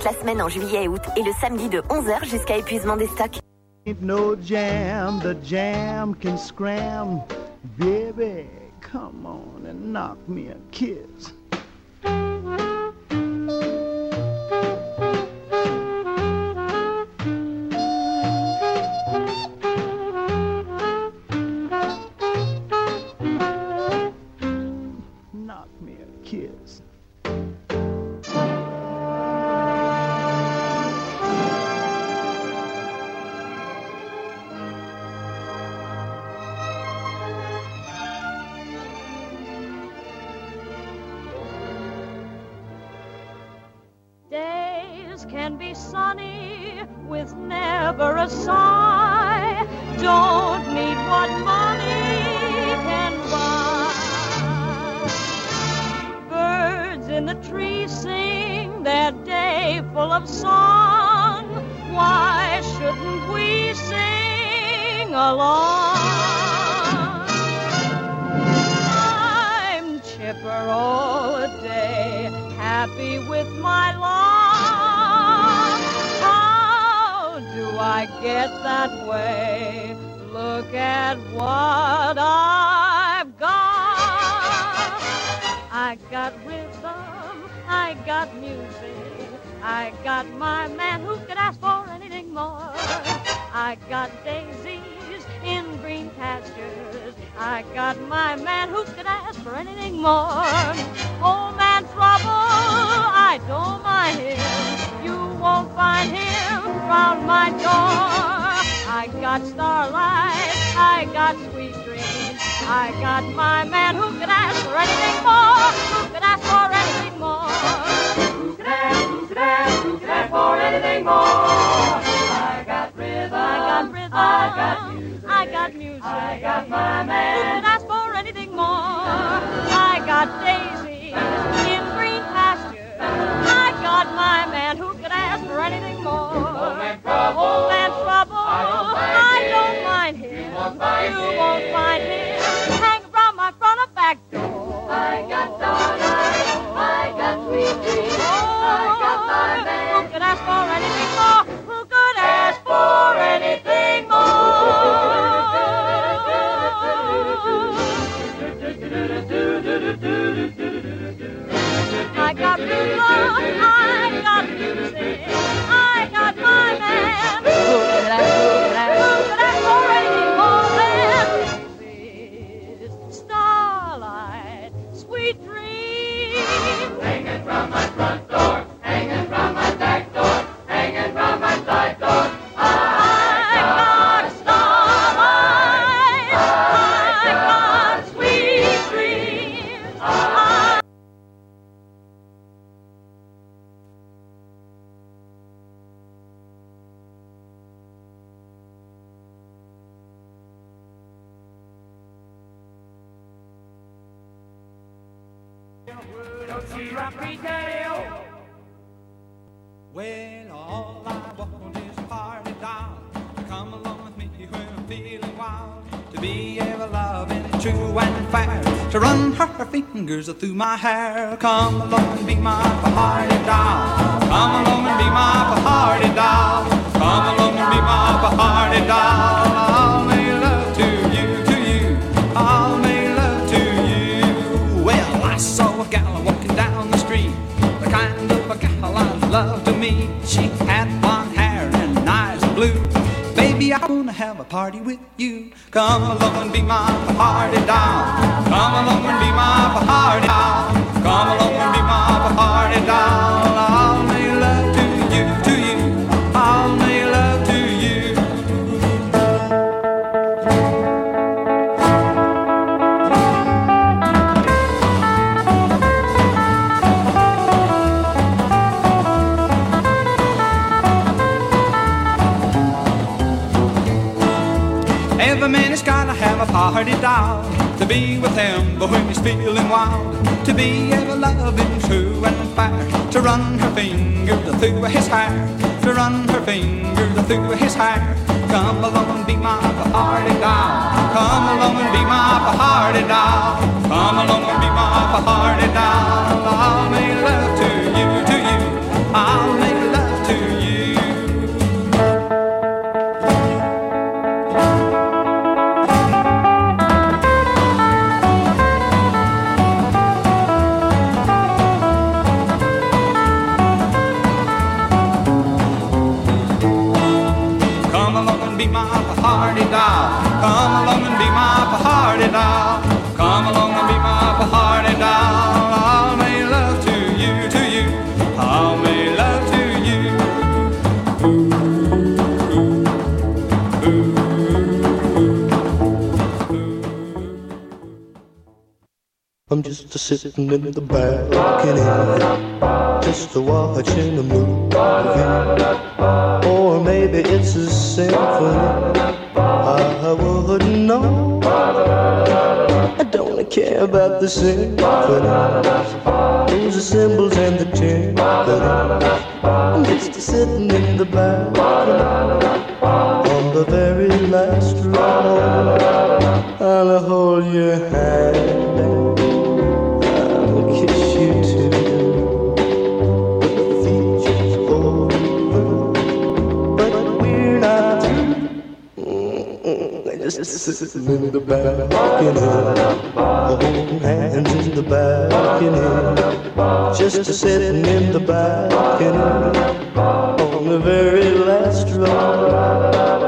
[SPEAKER 32] toute la semaine en juillet et août et le samedi de 11h jusqu'à épuisement des stocks.
[SPEAKER 33] Ain't no jam, the jam can scram. Baby, come on and knock me a kiss.
[SPEAKER 34] My
[SPEAKER 35] hair. Come along and be my party doll. Come along and be my party doll. Come along and be my party doll. I'll make love to you, to you. I'll make love to you. Well, I saw a gal walking down the street. The kind of a gal I love to meet. She had blonde hair and eyes of blue. Baby, I wanna have a party with you. Come along and be my party doll to be with him, but when he's feeling wild, to be ever loving, true and fair, to run her fingers through his hair, to run her fingers through his hair. Come along and be my party doll. Come along and be my party doll. Come along and be my party doll. I'll make love to you, to you. I'll
[SPEAKER 36] sitting in the balcony, just watching a movie, or maybe it's a symphony. I wouldn't know. I don't care about the symphony. Those are cymbals and the timpani. I'm just sitting in the balcony on the very last row, I'll hold your hand. Sitting in the balcony, holding hands in the balcony. Just sitting in the balcony on the very last row.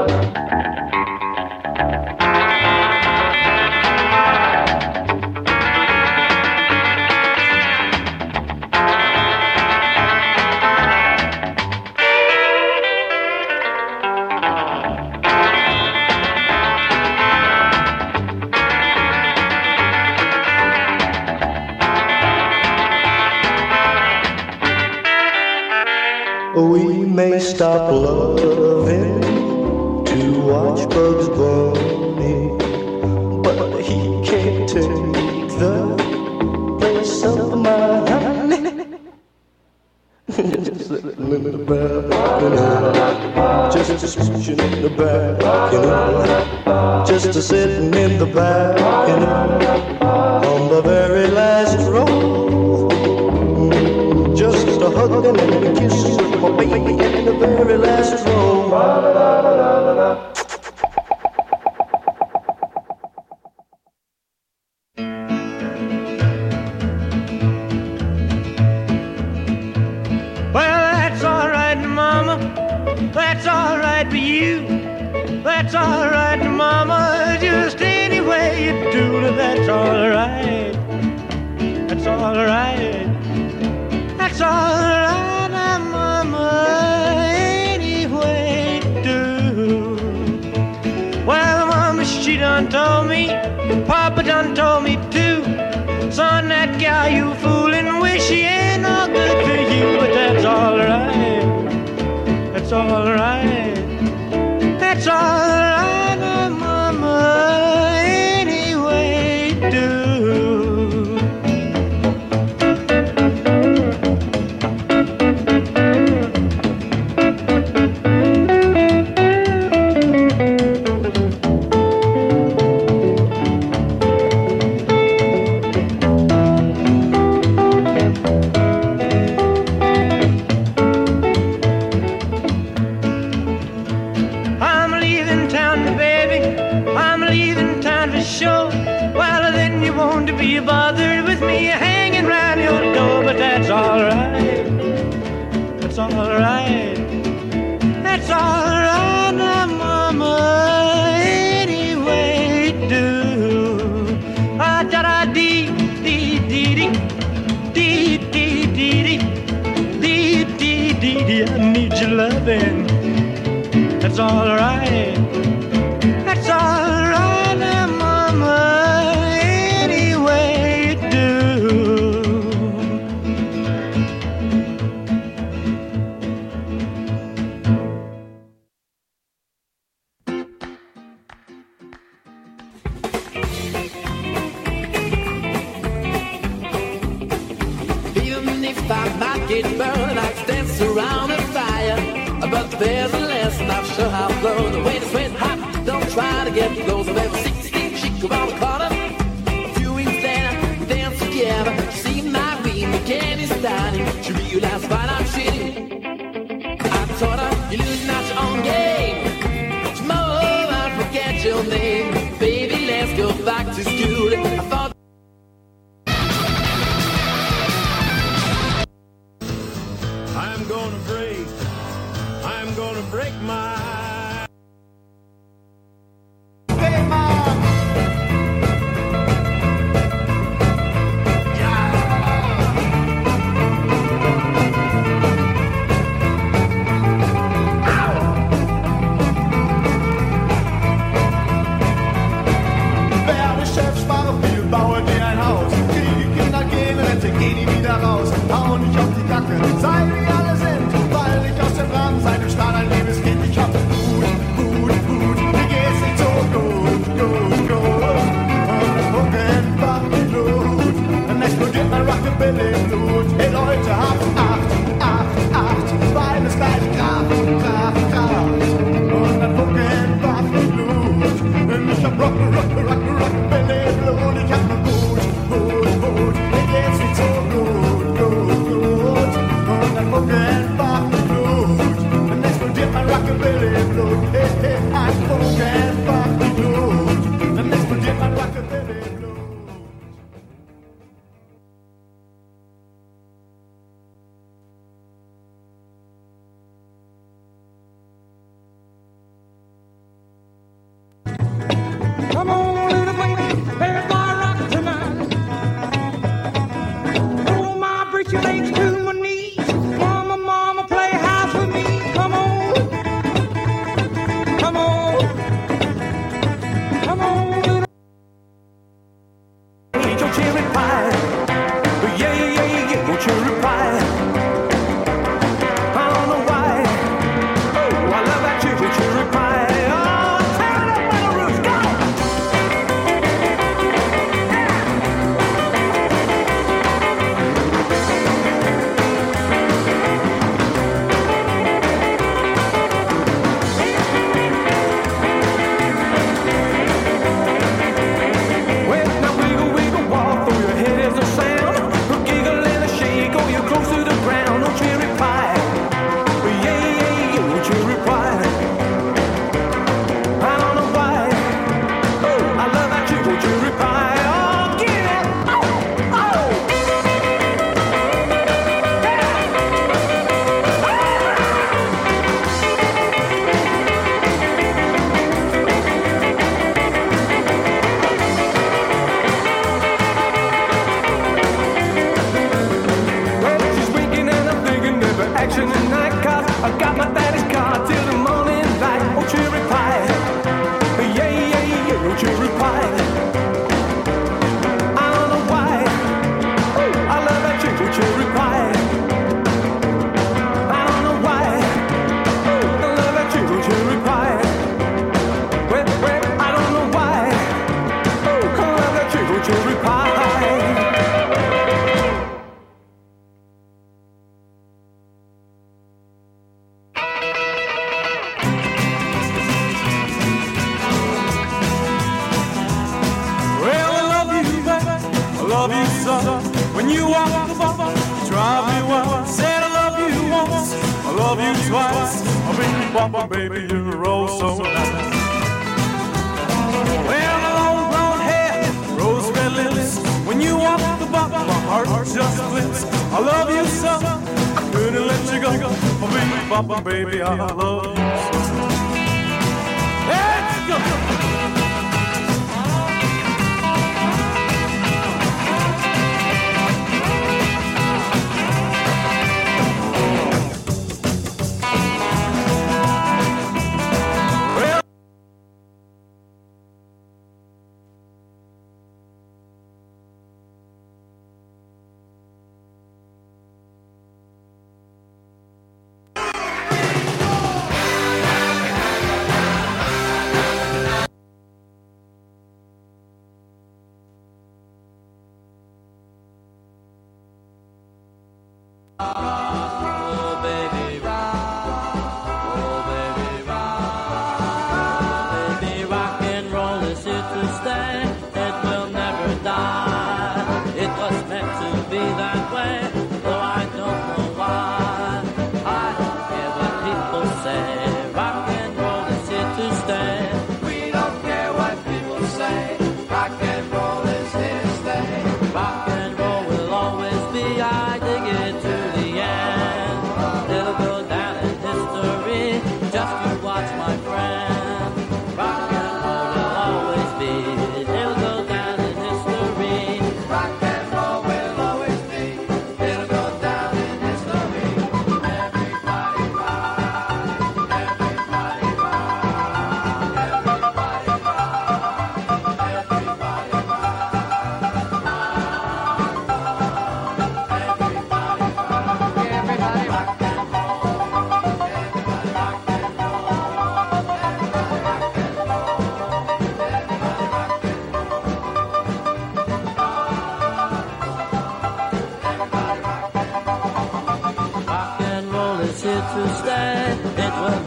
[SPEAKER 25] Break my.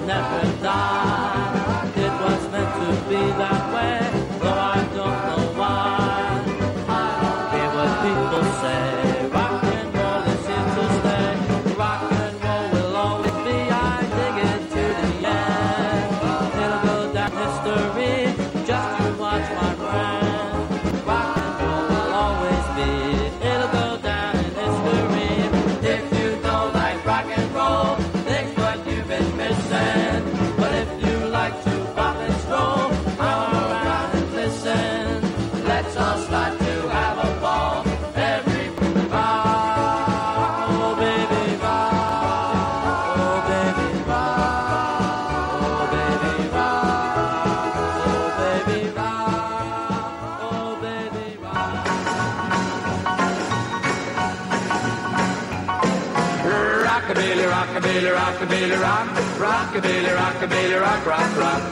[SPEAKER 37] Never
[SPEAKER 20] die.
[SPEAKER 38] Rockabilly, rock, rockabilly, rockabilly, rock, rock, rock,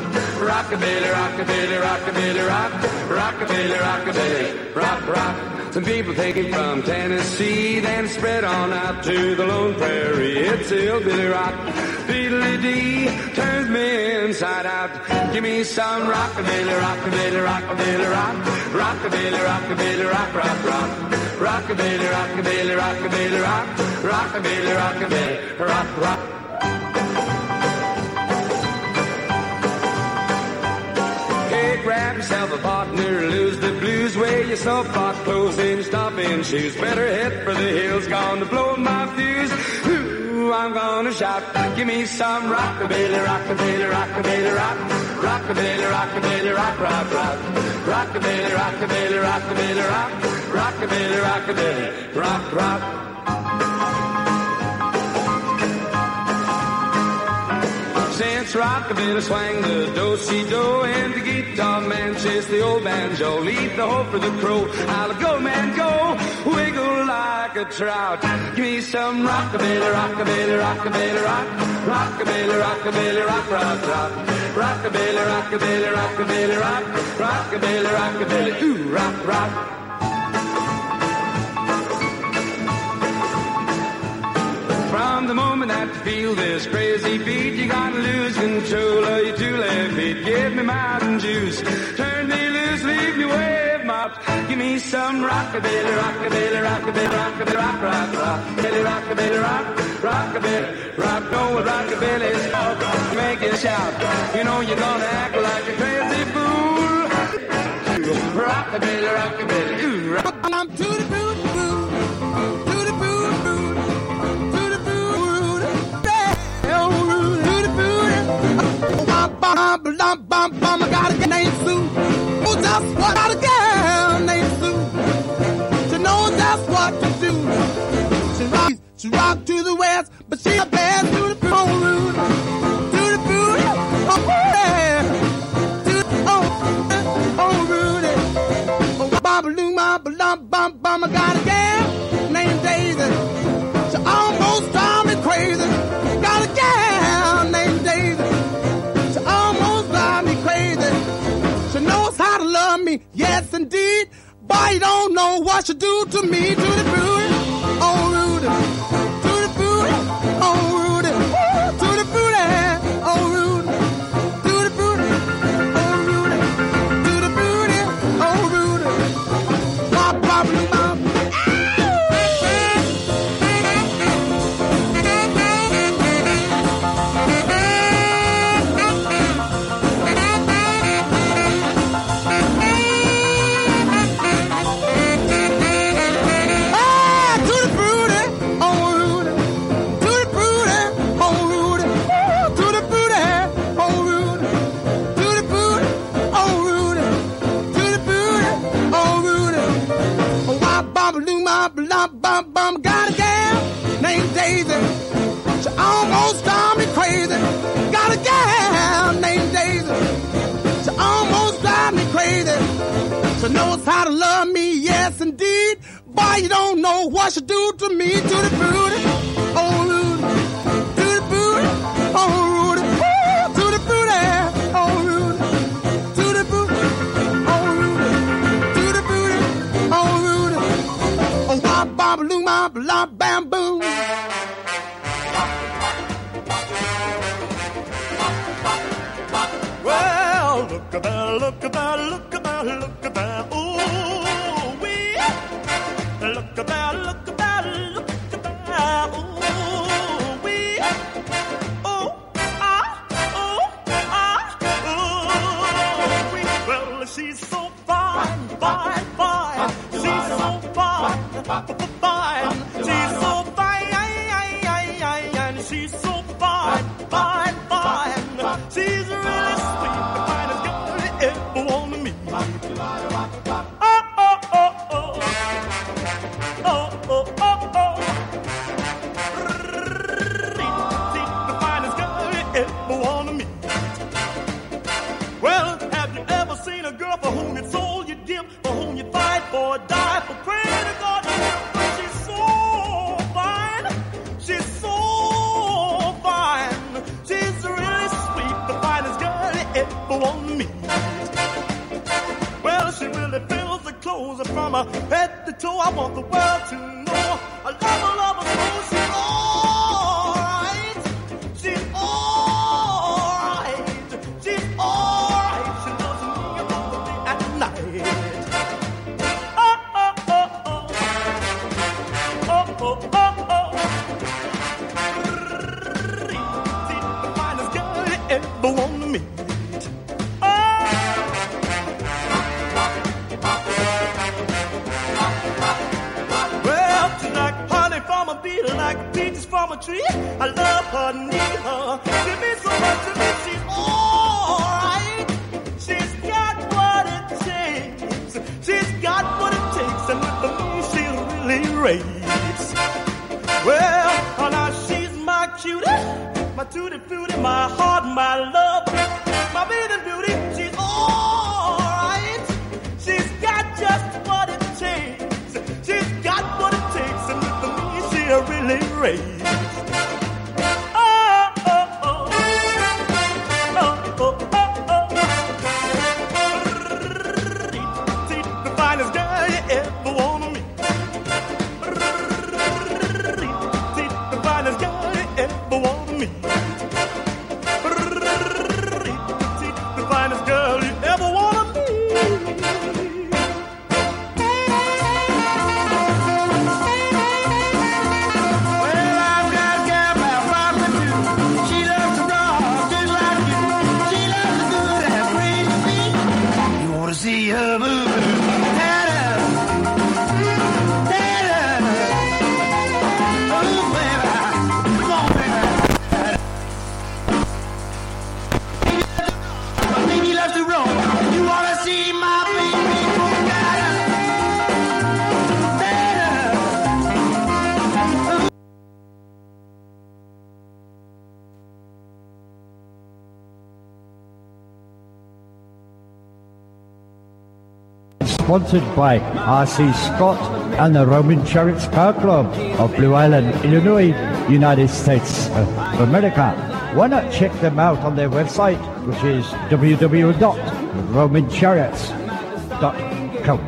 [SPEAKER 38] rockabilly, rockabilly, rockabilly, rock, rockabilly, rockabilly, rock, rock. Some people take it from Tennessee, then spread on out to the Lone Prairie. It's hillbilly rock, beedly dee, turns me inside out. Give me some rockabilly, rockabilly, rockabilly, rock, rockabilly, rockabilly, rock, rock, rock, rockabilly, rockabilly, rockabilly, rock, rockabilly, rockabilly, rock, rock. Grab yourself a partner, lose the blues, wear your soft clothes and stomping shoes. Better head for the hills, gone to blow my fuse. Ooh, I'm gonna shout, give me some rockabilly, rockabilly, rockabilly, rock, rockabilly, rockabilly, rock, rock, rock, rockabilly, rockabilly, rockabilly, rock, rockabilly, rockabilly, rock, rock. Since rockabilly swang the do-si-do and the guitar man chase the old banjo, leave the hope for the crow. I'll go, man, go, wiggle like a trout. Give me some rockabilly, rockabilly, rockabilly, rock, rockabilly, rockabilly, rock, rock, rock, rockabilly, rockabilly, rockabilly, rock, rockabilly, rockabilly, ooh, rock, rock. The moment that you feel this crazy beat, you gotta lose control of your two left feet. Give me mountain juice, turn me loose, leave me wave mop. Give me some rockabilly, rockabilly, rockabilly, rockabilly, rock, rock, rock, billy, rockabilly, rock, rockabilly, rock. Know what rockabilly is called? Make it shout. You know you're gonna act like a crazy fool. Rockabilly, rockabilly, ooh, rock.
[SPEAKER 25] I'm to the boot, boot, I got a girl named Sue. Oh, just what I got a girl named Sue. She knows just what to do. She rock, she rock to the west, but she a bad to the boot, to indeed. But you don't know what she do to me, to the booty, oh Rudy, to the booty, oh You don't know what she do to me, to the booty, oh Rudy, booty, oh Rudy, the booty, oh Rudy, booty, oh Rudy, booty, oh Rudy, oh. oh meet. Well, have you ever seen a girl for whom you sold, you dip, for whom you fight, for die, for pray to God? She's so fine. She's so fine. She's really sweet, the finest girl you ever want me. Well, she really fills the clothes from her head to toe. I want the world to know. Tree. I love her, need her. She means so much to me. She's alright. She's got what it takes. She's got what it takes, and with me she'll really race. Well, oh, now she's my cutie, my tutti frutti, my heart, my love, my bathing beauty. She's alright. She's got just what it takes. She's got what it takes, and with me she'll really raise.
[SPEAKER 39] Sponsored by R.C. Scott and the Roman Chariots Car Club of Blue Island, Illinois, United States of America. Why not check them out on their website, which is www.romanchariots.com.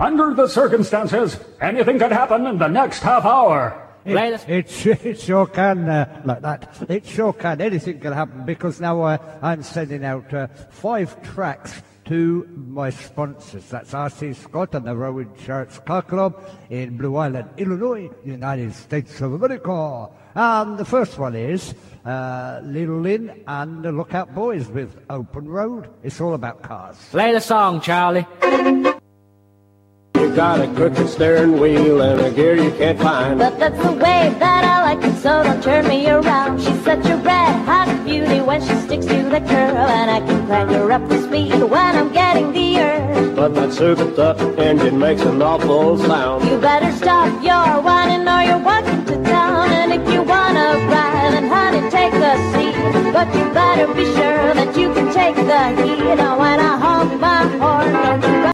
[SPEAKER 40] Under the circumstances, anything could happen in the next half hour.
[SPEAKER 39] It, it, [LAUGHS] it sure can, uh, like that. It sure can. Anything can happen because now uh, I'm sending out uh, five tracks to my sponsors. That's R.C. Scott and the Roman Chariots Car Club in Blue Island, Illinois, United States of America. And the first one is uh, Little Lynn and the Lookout Boys with Open Road. It's all about cars.
[SPEAKER 41] Play the song, Charlie.
[SPEAKER 42] Got a crooked steering wheel and a gear you can't find.
[SPEAKER 43] But that's the way that I like it, so don't turn me around. She's such a red hot beauty when she sticks to the curl, and I can crank her up to speed when I'm getting the urge.
[SPEAKER 42] But that super tough engine makes an awful sound.
[SPEAKER 43] You better stop your whining or you're walking to town. And if you wanna ride, then honey, take a seat. But you better be sure that you can take the heat. And when I honk my horn,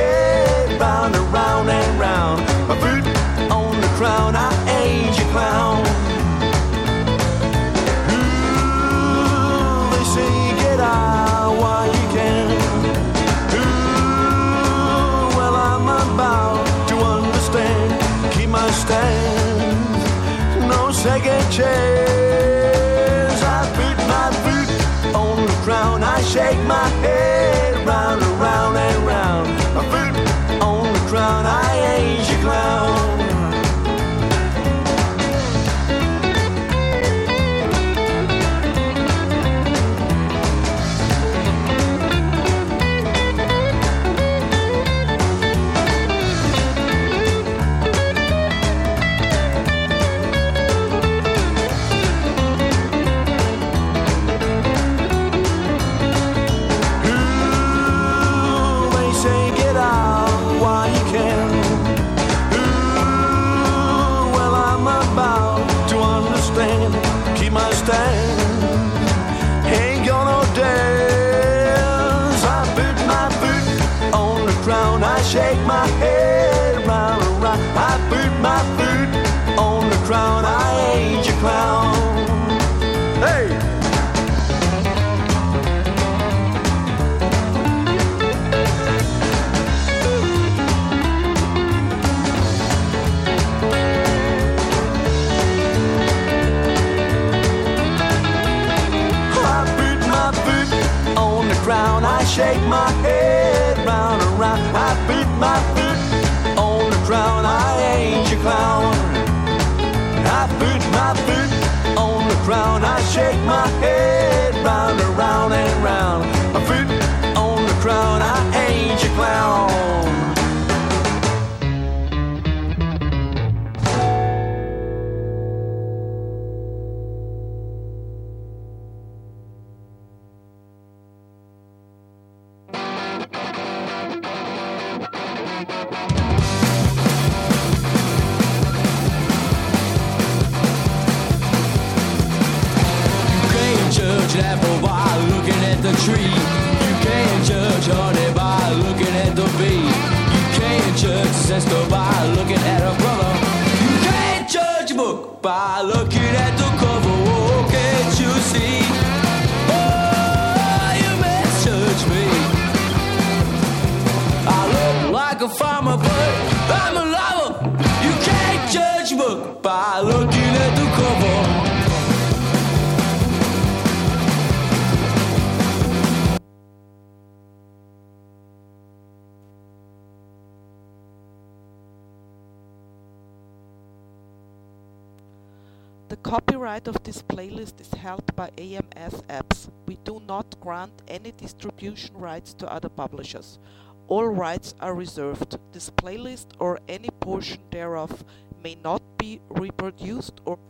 [SPEAKER 22] head round and round and round. My foot on the crown, I ain't your clown. Ooh, they say get out while you can. Ooh, well, I'm about to understand. Keep my stand. No second chance. I put my foot on the ground. I shake my head clown. I put my foot on the ground. I shake my head round and round and round.
[SPEAKER 20] Judge honey by looking at the bee. You can't judge a sister by looking at her brother. You can't judge a book by looking at the cover. Oh, can't you see? Oh, you misjudge me. I look like a farmer, but I'm a lover. You can't judge a book by looking at the cover.
[SPEAKER 44] Copyright of this playlist is held by AMS Apps. We do not grant any distribution rights to other publishers. All rights are reserved. This playlist or any portion thereof may not be reproduced or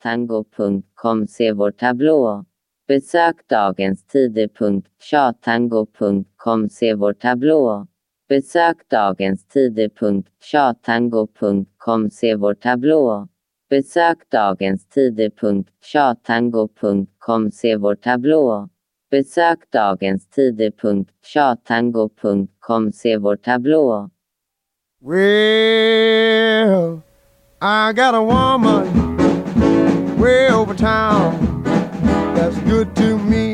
[SPEAKER 26] tjatango.com Se vår tablå. Besök dagenstider.tjatango.com Se vår tablå. Besök dagenstider.tjatango.com Se vår tablå. Besök dagenstider.tjatango.com Se vår tablå. Besök dagenstider.tjatango.com Se vår tablå.
[SPEAKER 28] Well, I got a woman way over town that's good to me.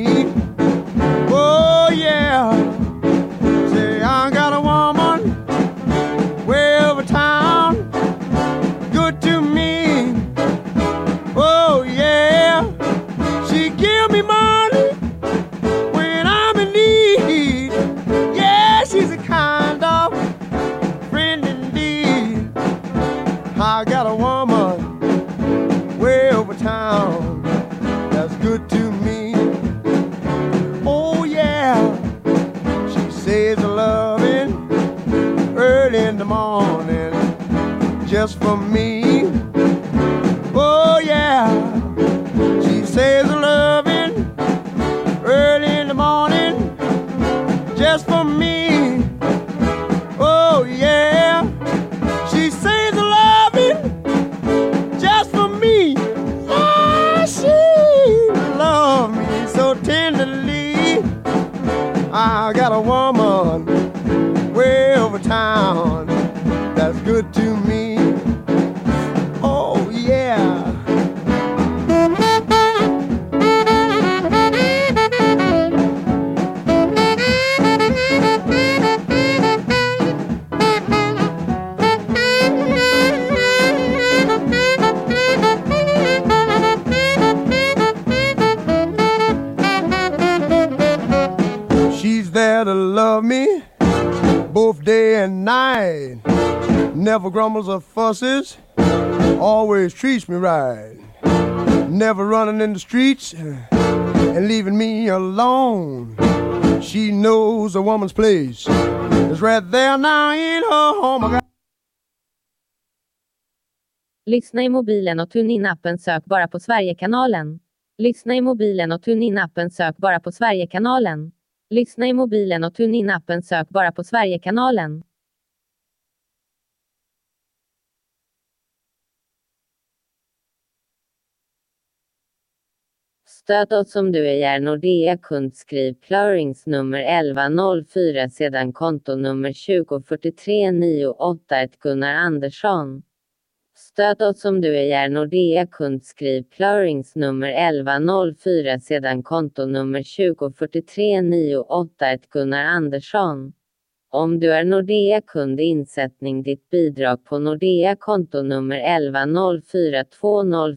[SPEAKER 28] Just for me. Oh yeah, she says loving early in the morning just for me. Oh yeah, she says loving just for me. Oh, she love me so tenderly. I got a woman way over town that's good to me. Love me both day and night. Never grumbles or fusses, always treats me right. Never running in the streets eh, and leaving me alone. She knows a woman's place is right there now in her home. I got
[SPEAKER 26] Lyssna i mobilen och tune in appen sök bara på Sverigekanalen. Lyssna i mobilen och tune in appen sök bara på Sverigekanalen. Lyssna i mobilen och tune in appen sök bara på Sverigekanalen. Stöd oss om du är Nordea kund skriv plöringsnummer 1104 sedan kontonummer 2043981 Gunnar Andersson. Stöd oss om du är Nordea kund skriv plöringsnummer 1104 sedan kontonummer 2043981 Gunnar Andersson. Om du är Nordea kund insättning ditt bidrag på Nordea kontonummer 110420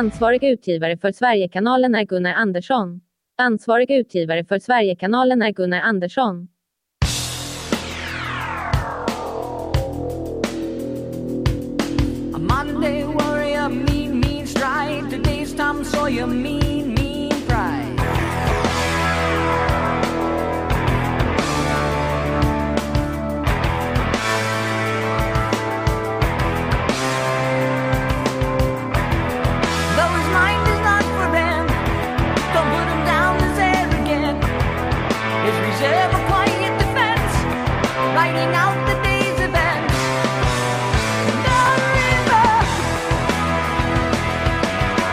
[SPEAKER 26] Ansvarig utgivare för Sverigekanalen är Gunnar Andersson. Ansvarig utgivare för Sverigekanalen är Gunnar Andersson.